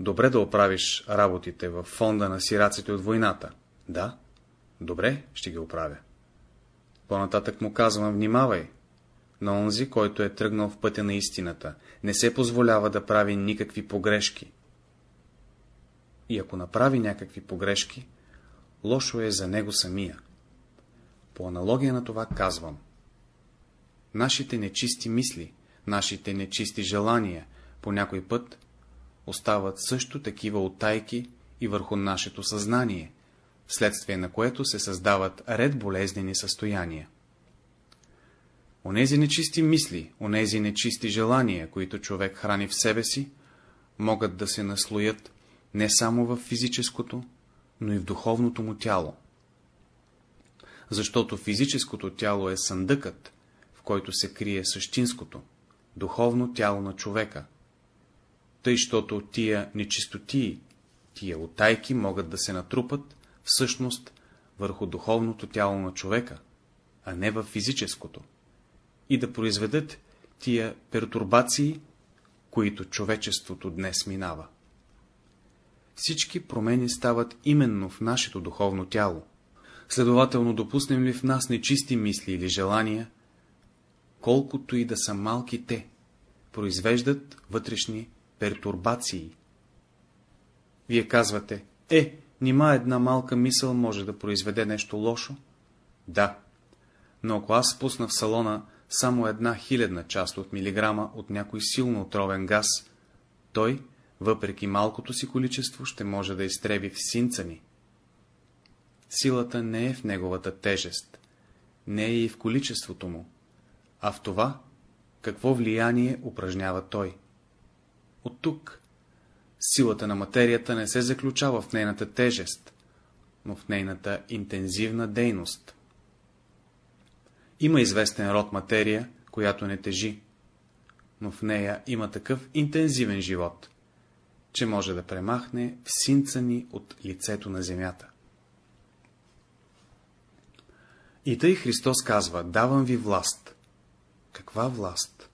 Добре да оправиш работите в фонда на сираците от войната. Да, добре, ще ги оправя. По-нататък му казвам, внимавай. На онзи, който е тръгнал в пътя на истината, не се позволява да прави никакви погрешки. И ако направи някакви погрешки, лошо е за него самия. По аналогия на това казвам. Нашите нечисти мисли, нашите нечисти желания, по някой път остават също такива отайки и върху нашето съзнание, вследствие на което се създават ред болезнени състояния. Онези нечисти мисли, онези нечисти желания, които човек храни в себе си, могат да се наслоят не само в физическото, но и в духовното му тяло. Защото физическото тяло е съндъкът, в който се крие същинското, духовно тяло на човека, тъй, щото тия нечистотии, тия отайки могат да се натрупат, всъщност, върху духовното тяло на човека, а не в физическото, и да произведат тия пертурбации, които човечеството днес минава. Всички промени стават именно в нашето духовно тяло. Следователно, допуснем ли в нас нечисти мисли или желания, колкото и да са малки те, произвеждат вътрешни пертурбации. Вие казвате, е, нима една малка мисъл може да произведе нещо лошо? Да, но ако аз спусна в салона само една хилядна част от милиграма от някой силно отровен газ, той, въпреки малкото си количество, ще може да изтреби в синца ми. Силата не е в неговата тежест, не е и в количеството му, а в това, какво влияние упражнява той. От тук силата на материята не се заключава в нейната тежест, но в нейната интензивна дейност. Има известен род материя, която не тежи, но в нея има такъв интензивен живот, че може да премахне всинца ни от лицето на земята. И тъй Христос казва, давам ви власт. Каква власт?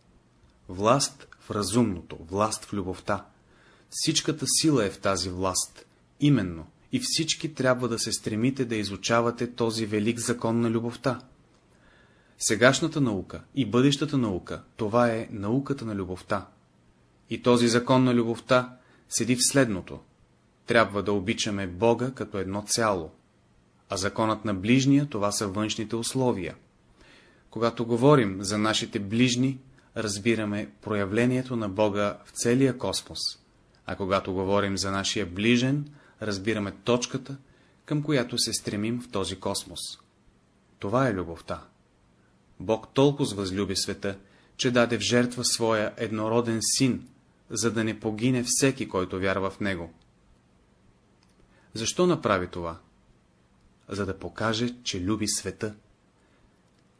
Власт разумното, власт в любовта. Всичката сила е в тази власт, именно, и всички трябва да се стремите да изучавате този велик закон на любовта. Сегашната наука и бъдещата наука, това е науката на любовта. И този закон на любовта седи в следното. Трябва да обичаме Бога като едно цяло, а законът на ближния, това са външните условия. Когато говорим за нашите ближни, разбираме проявлението на Бога в целия космос, а когато говорим за нашия ближен, разбираме точката, към която се стремим в този космос. Това е любовта. Бог толкова възлюби света, че даде в жертва своя еднороден син, за да не погине всеки, който вярва в него. Защо направи това? За да покаже, че люби света.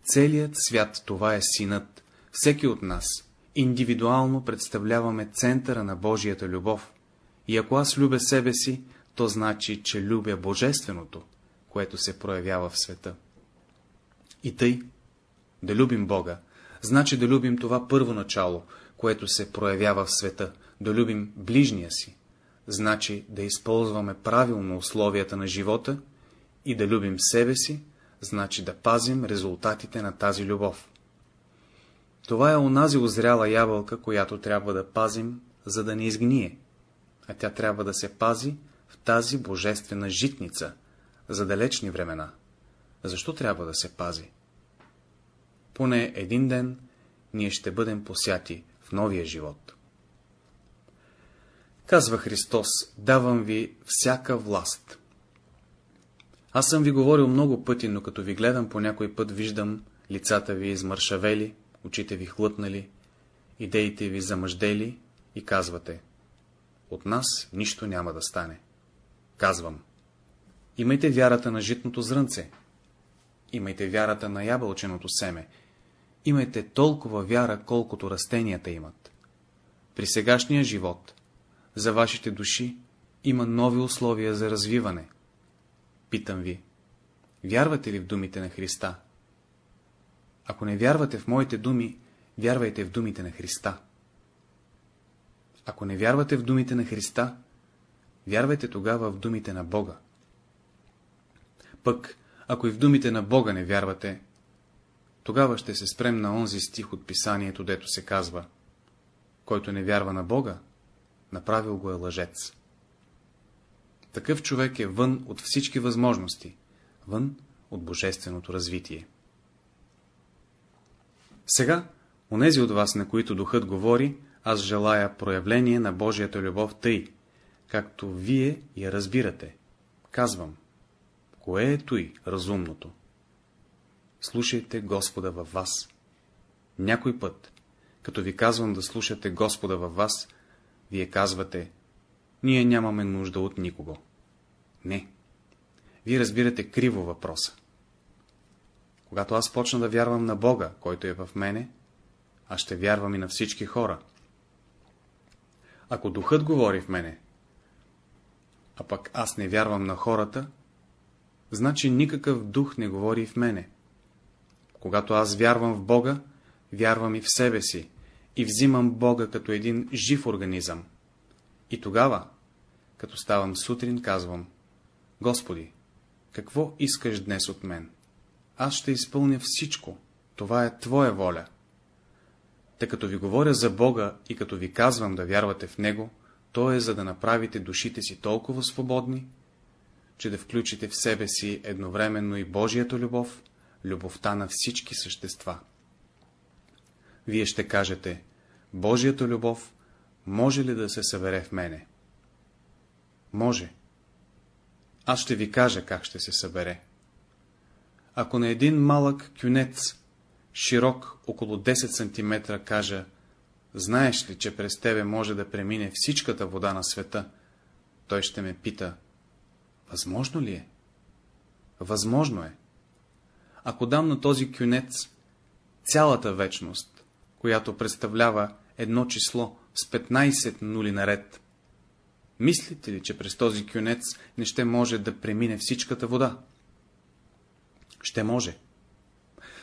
Целият свят това е синът, всеки от нас, индивидуално представляваме центъра на Божията любов, и ако аз любя себе си, то значи, че любя Божественото, което се проявява в света. И тъй, да любим Бога, значи да любим това първо начало, което се проявява в света, да любим ближния си, значи да използваме правилно условията на живота и да любим себе си, значи да пазим резултатите на тази любов. Това е онази озряла ябълка, която трябва да пазим, за да не изгние, а тя трябва да се пази в тази божествена житница, за далечни времена. Защо трябва да се пази? Поне един ден ние ще бъдем посяти новия живот. Казва Христос, давам ви всяка власт. Аз съм ви говорил много пъти, но като ви гледам по някой път виждам лицата ви измършавели, очите ви хлътнали, идеите ви замъждели и казвате, от нас нищо няма да стане. Казвам, имайте вярата на житното зрънце, имайте вярата на ябълченото семе, имайте толкова вяра, колкото растенията имат. При сегашния живот, за вашите души, има нови условия за развиване. Питам ви, вярвате ли в думите на Христа? Ако не вярвате в моите думи, вярвайте в думите на Христа. Ако не вярвате в думите на Христа, вярвайте тогава в думите на Бога. Пък, ако и в думите на Бога не вярвате, тогава ще се спрем на онзи стих от писанието, дето се казва Който не вярва на Бога, направил го е лъжец. Такъв човек е вън от всички възможности, вън от божественото развитие. Сега, онези от вас, на които духът говори, аз желая проявление на Божията любов тъй, както вие я разбирате. Казвам, кое е той разумното? Слушайте Господа във вас. Някой път, като ви казвам да слушате Господа във вас, вие казвате, ние нямаме нужда от никого. Не. Вие разбирате криво въпроса. Когато аз почна да вярвам на Бога, който е в мене, аз ще вярвам и на всички хора. Ако духът говори в мене, а пък аз не вярвам на хората, значи никакъв дух не говори в мене. Когато аз вярвам в Бога, вярвам и в себе си, и взимам Бога като един жив организъм. И тогава, като ставам сутрин, казвам, Господи, какво искаш днес от мен? Аз ще изпълня всичко, това е Твоя воля. Тъй като ви говоря за Бога и като ви казвам да вярвате в Него, то е за да направите душите си толкова свободни, че да включите в себе си едновременно и Божията любов, любовта на всички същества. Вие ще кажете, Божията любов може ли да се събере в мене? Може. Аз ще ви кажа как ще се събере. Ако на един малък кюнец, широк около 10 см, кажа, знаеш ли, че през тебе може да премине всичката вода на света, той ще ме пита, възможно ли е? Възможно е. Ако дам на този кюнец цялата вечност, която представлява едно число с 15 нули наред, мислите ли, че през този кюнец не ще може да премине всичката вода? Ще може.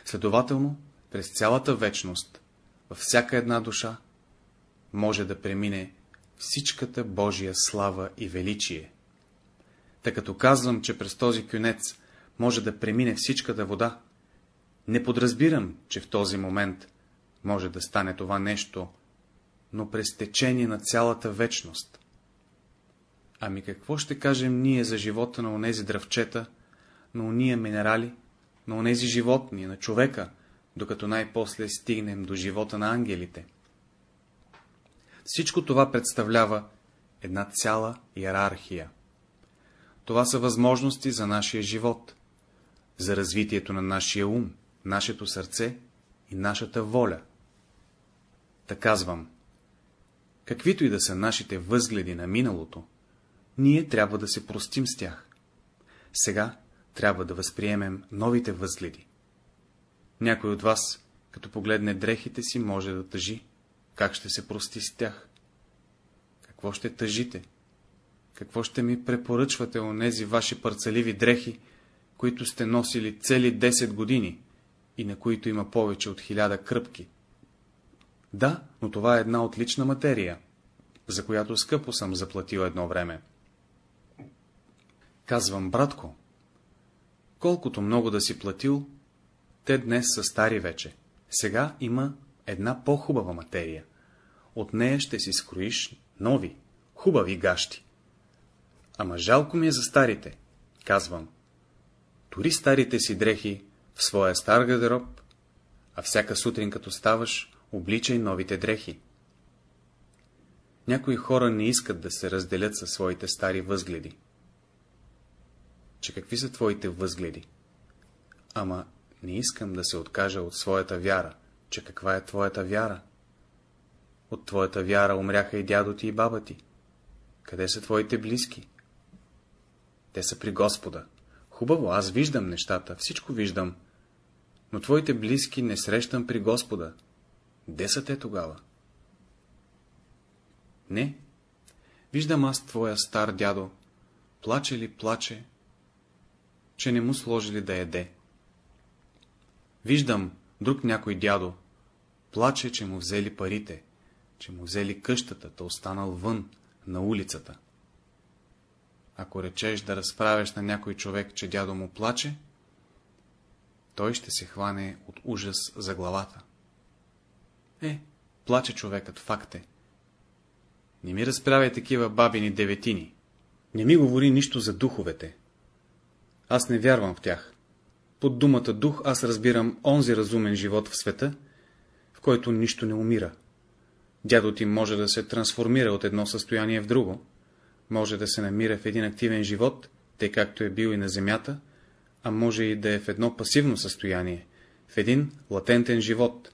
Следователно, през цялата вечност, във всяка една душа, може да премине всичката Божия слава и величие. Тъй като казвам, че през този кюнец може да премине всичката вода, не подразбирам, че в този момент може да стане това нещо, но през течение на цялата вечност. Ами какво ще кажем ние за живота на онези дръвчета, на уния минерали, на онези животни, на човека, докато най-после стигнем до живота на ангелите? Всичко това представлява една цяла иерархия. Това са възможности за нашия живот, за развитието на нашия ум, нашето сърце и нашата воля. Та казвам, каквито и да са нашите възгледи на миналото, ние трябва да се простим с тях. Сега трябва да възприемем новите възгледи. Някой от вас, като погледне дрехите си, може да тъжи. Как ще се прости с тях? Какво ще тъжите? Какво ще ми препоръчвате онези ваши парцеливи дрехи, които сте носили цели 10 години и на които има повече от хиляда кръпки? Да, но това е една отлична материя, за която скъпо съм заплатил едно време. Казвам, братко, колкото много да си платил, те днес са стари вече. Сега има една по-хубава материя. От нея ще си скроиш нови, хубави гащи. Ама жалко ми е за старите, казвам. Тори старите си дрехи в своя стар гардероб, а всяка сутрин като ставаш, обличай новите дрехи. Някои хора не искат да се разделят със своите стари възгледи. Че какви са твоите възгледи? Ама не искам да се откажа от своята вяра. Че каква е твоята вяра? От твоята вяра умряха и дядо ти и баба ти. Къде са твоите близки? Те са при Господа. Хубаво, аз виждам нещата, всичко виждам. Но твоите близки не срещам при Господа. Де са те тогава? Не. Виждам аз твоя стар дядо. Плаче ли плаче, че не му сложили да еде. Виждам друг някой дядо. Плаче, че му взели парите, че му взели къщата, да останал вън, на улицата. Ако речеш да разправяш на някой човек, че дядо му плаче, той ще се хване от ужас за главата. Е, плаче човекът, факт е. Не ми разправяй такива бабини деветини. Не ми говори нищо за духовете. Аз не вярвам в тях. Под думата дух аз разбирам онзи разумен живот в света, в който нищо не умира. Дядо ти може да се трансформира от едно състояние в друго, може да се намира в един активен живот, тъй както е бил и на земята, а може и да е в едно пасивно състояние, в един латентен живот.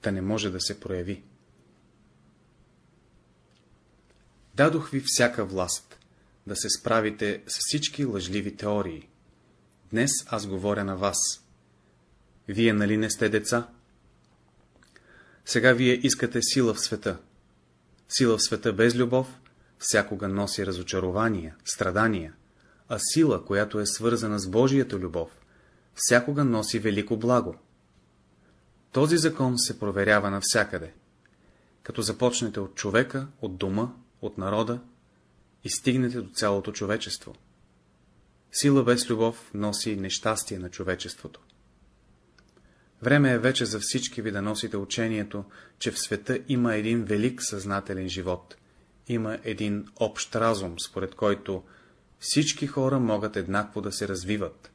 Та не може да се прояви. Дадох ви всяка власт, да се справите с всички лъжливи теории. Днес аз говоря на вас. Вие нали не сте деца? Сега вие искате сила в света. Сила в света без любов всякога носи разочарования, страдания, а сила, която е свързана с Божията любов, всякога носи велико благо. Този закон се проверява навсякъде. Като започнете от човека, от дома, от народа и стигнете до цялото човечество. Сила без любов носи нещастие на човечеството. Време е вече за всички ви да носите учението, че в света има един велик съзнателен живот, има един общ разум, според който всички хора могат еднакво да се развиват,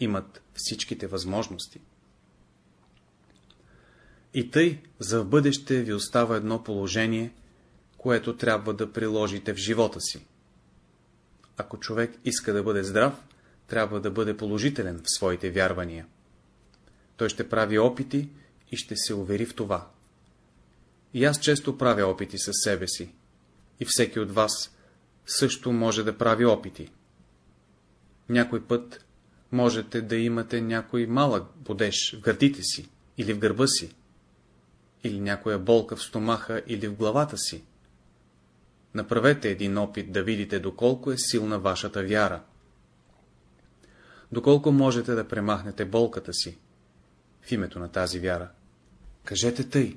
имат всичките възможности. И тъй, за в бъдеще ви остава едно положение, което трябва да приложите в живота си. Ако човек иска да бъде здрав, трябва да бъде положителен в своите вярвания. Той ще прави опити и ще се увери в това. И аз често правя опити със себе си. И всеки от вас също може да прави опити. Някой път можете да имате някой малък бодеж в гърдите си или в гърба си, или някоя болка в стомаха или в главата си. Направете един опит да видите доколко е силна вашата вяра. Доколко можете да премахнете болката си в името на тази вяра. Кажете тъй,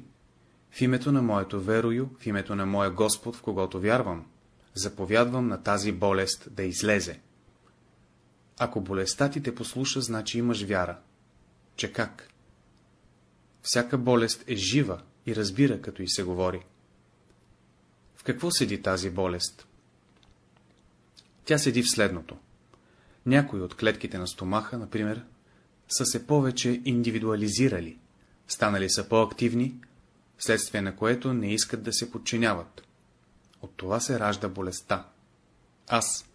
в името на моето верою, в името на моя Господ, в когото вярвам, заповядвам на тази болест да излезе. Ако болестта ти те послуша, значи имаш вяра. Че как? Всяка болест е жива и разбира, като и се говори. В какво седи тази болест? Тя седи в следното. Някои от клетките на стомаха, например, са се повече индивидуализирали, станали са по-активни, следствие на което не искат да се подчиняват. От това се ражда болестта. Аз,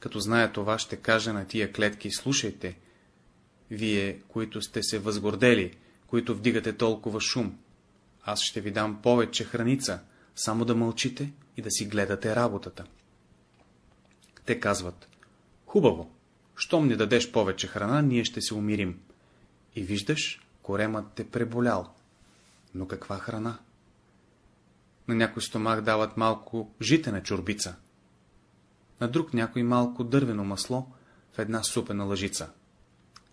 като зная това, ще кажа на тия клетки, слушайте, вие, които сте се възгордели, които вдигате толкова шум, аз ще ви дам повече храница, само да мълчите и да си гледате работата. Те казват, хубаво, щом ни дадеш повече храна, ние ще се умирим. И виждаш, коремът те преболял. Но каква храна? На някой стомах дават малко житена чорбица, на друг някой малко дървено масло в една супена лъжица.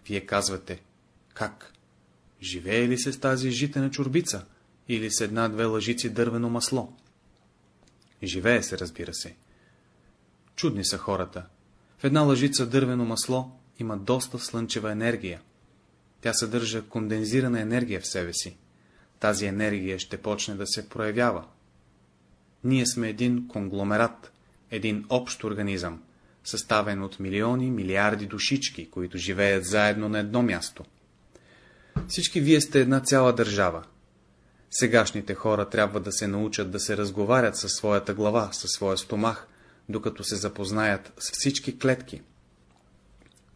Вие казвате, как? Живее ли се с тази житена чорбица или с една-две лъжици дървено масло? Живее се, разбира се. Чудни са хората. В една лъжица дървено масло има доста слънчева енергия. Тя съдържа кондензирана енергия в себе си. Тази енергия ще почне да се проявява. Ние сме един конгломерат, един общ организъм, съставен от милиони, милиарди душички, които живеят заедно на едно място. Всички вие сте една цяла държава. Сегашните хора трябва да се научат да се разговарят със своята глава, със своя стомах, докато се запознаят с всички клетки.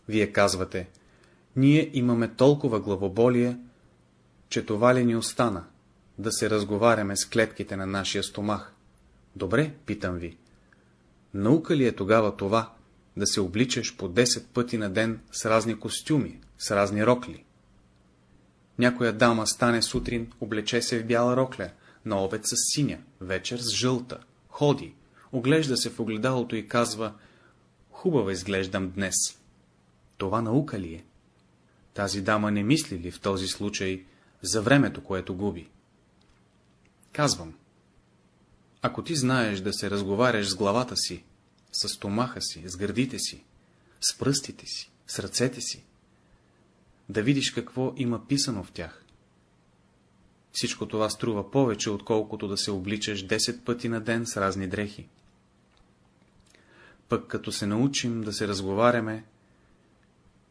Вие казвате, ние имаме толкова главоболие, че това ли ни остана, да се разговаряме с клетките на нашия стомах. Добре, питам ви. Наука ли е тогава това, да се обличаш по 10 пъти на ден с разни костюми, с разни рокли? Някоя дама стане сутрин, облече се в бяла рокля, на обед с синя, вечер с жълта, ходи, оглежда се в огледалото и казва, хубаво изглеждам днес. Това наука ли е? Тази дама не мисли ли в този случай за времето, което губи? Казвам, ако ти знаеш да се разговаряш с главата си, с стомаха си, с гърдите си, с пръстите си, с ръцете си, да видиш какво има писано в тях. Всичко това струва повече, отколкото да се обличаш 10 пъти на ден с разни дрехи. Пък като се научим да се разговаряме,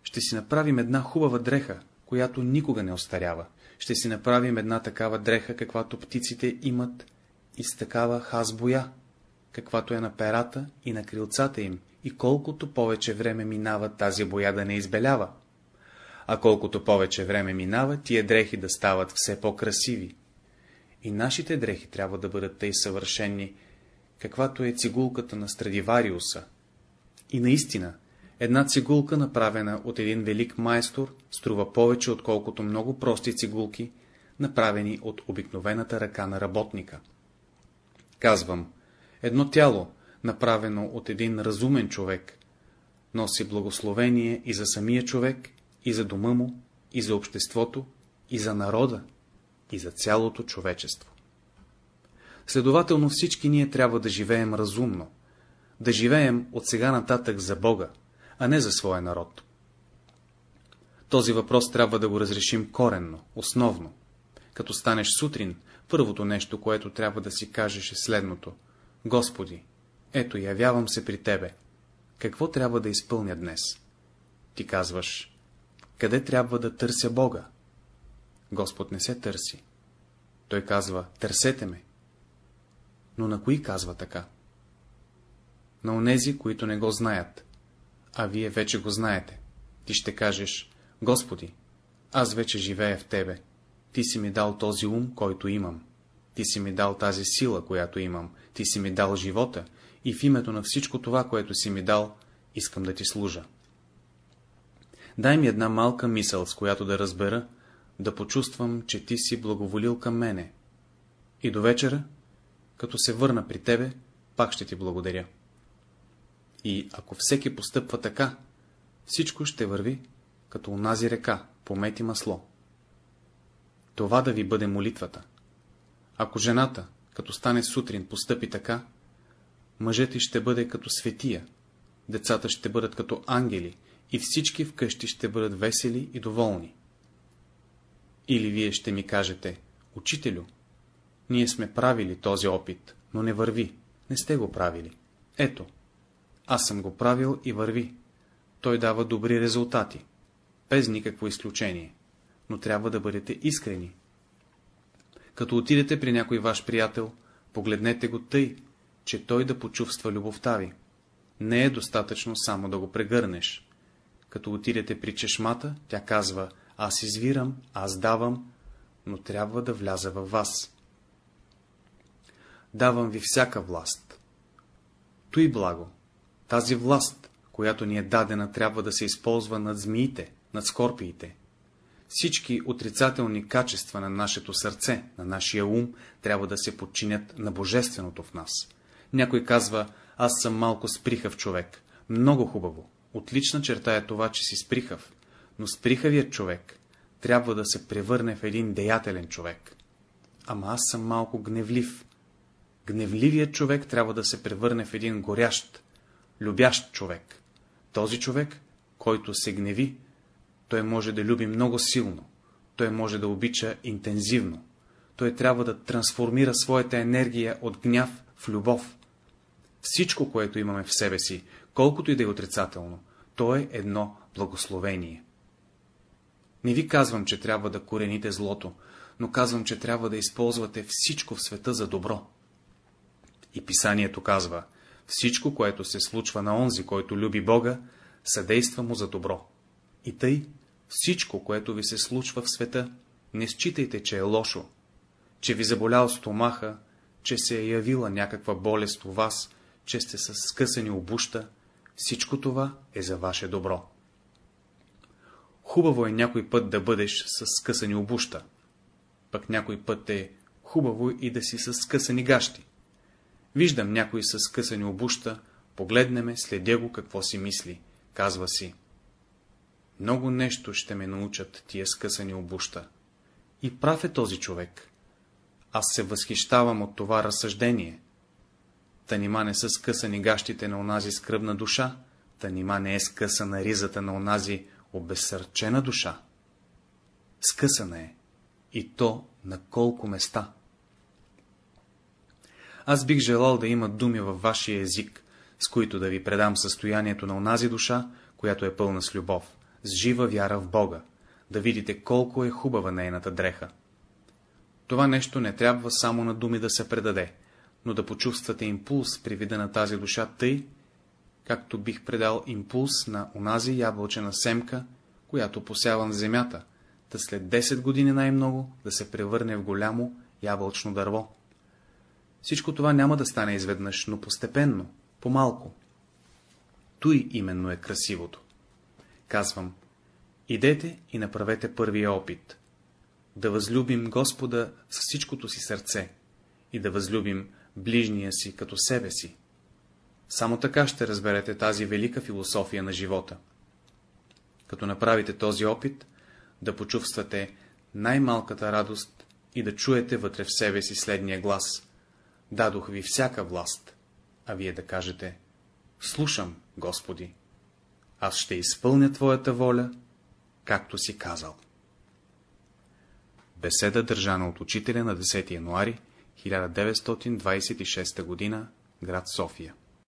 ще си направим една хубава дреха, която никога не остарява. Ще си направим една такава дреха, каквато птиците имат и с такава хазбоя, каквато е на перата и на крилцата им, и колкото повече време минава тази боя да не избелява. А колкото повече време минава, тия дрехи да стават все по-красиви. И нашите дрехи трябва да бъдат тъй съвършенни, каквато е цигулката на Страдивариуса. И наистина, една цигулка, направена от един велик майстор, струва повече, отколкото много прости цигулки, направени от обикновената ръка на работника. Казвам, едно тяло, направено от един разумен човек, носи благословение и за самия човек, и за дома му, и за обществото, и за народа, и за цялото човечество. Следователно всички ние трябва да живеем разумно, да живеем от сега нататък за Бога, а не за своя народ. Този въпрос трябва да го разрешим коренно, основно. Като станеш сутрин, първото нещо, което трябва да си кажеш е следното. Господи, ето, явявам се при Тебе. Какво трябва да изпълня днес? Ти казваш, къде трябва да търся Бога? Господ не се търси. Той казва, търсете ме. Но на кои казва така? На онези, които не го знаят. А вие вече го знаете. Ти ще кажеш, Господи, аз вече живея в Тебе. Ти си ми дал този ум, който имам. Ти си ми дал тази сила, която имам. Ти си ми дал живота и в името на всичко това, което си ми дал, искам да ти служа. Дай ми една малка мисъл, с която да разбера, да почувствам, че ти си благоволил към мене. И до вечера, като се върна при тебе, пак ще ти благодаря. И ако всеки постъпва така, всичко ще върви, като унази река, помети масло. Това да ви бъде молитвата. Ако жената, като стане сутрин, постъпи така, мъжът ти ще бъде като светия, децата ще бъдат като ангели и всички вкъщи ще бъдат весели и доволни. Или вие ще ми кажете, учителю, ние сме правили този опит, но не върви, не сте го правили. Ето, аз съм го правил и върви. Той дава добри резултати, без никакво изключение, но трябва да бъдете искрени. Като отидете при някой ваш приятел, погледнете го тъй, че той да почувства любовта ви. Не е достатъчно само да го прегърнеш. Като отидете при чешмата, тя казва, аз извирам, аз давам, но трябва да вляза във вас. Давам ви всяка власт. Той благо. Тази власт, която ни е дадена, трябва да се използва над змиите, над скорпиите. Всички отрицателни качества на нашето сърце, на нашия ум, трябва да се подчинят на Божественото в нас. Някой казва, аз съм малко сприхав човек. Много хубаво. Отлична черта е това, че си сприхав. Но сприхавият човек трябва да се превърне в един деятелен човек. Ама аз съм малко гневлив. Гневливият човек трябва да се превърне в един горящ, любящ човек. Този човек, който се гневи, той може да люби много силно, той може да обича интензивно, той трябва да трансформира своята енергия от гняв в любов. Всичко, което имаме в себе си, колкото и да е отрицателно, то е едно благословение. Не ви казвам, че трябва да корените злото, но казвам, че трябва да използвате всичко в света за добро. И писанието казва, всичко, което се случва на онзи, който люби Бога, съдейства му за добро. И тъй, всичко, което ви се случва в света, не считайте, че е лошо, че ви заболял стомаха, че се е явила някаква болест у вас, че сте с скъсани обуща, всичко това е за ваше добро. Хубаво е някой път да бъдеш с скъсани обуща, пък някой път е хубаво и да си с скъсани гащи. Виждам някой с скъсани обуща, погледне ме, следя го какво си мисли, казва си. Много нещо ще ме научат тия скъсани обуща. И прав е този човек. Аз се възхищавам от това разсъждение. Та нима не са скъсани гащите на онази скръбна душа, та нима не е скъсана ризата на онази обезсърчена душа. Скъсана е. И то на колко места. Аз бих желал да има думи във вашия език, с които да ви предам състоянието на онази душа, която е пълна с любов, с жива вяра в Бога, да видите колко е хубава нейната дреха. Това нещо не трябва само на думи да се предаде, но да почувствате импулс при вида на тази душа тъй, както бих предал импулс на онази ябълчена семка, която посявам в земята, да след 10 години най-много да се превърне в голямо ябълчно дърво. Всичко това няма да стане изведнъж, но постепенно, по-малко. Той именно е красивото. Казвам, идете и направете първия опит. Да възлюбим Господа с всичкото си сърце и да възлюбим ближния си като себе си. Само така ще разберете тази велика философия на живота. Като направите този опит, да почувствате най-малката радост и да чуете вътре в себе си следния глас. Дадох ви всяка власт, а вие да кажете, слушам, Господи, аз ще изпълня Твоята воля, както си казал. Беседа държана от учителя на 10 януари 1926 г. град София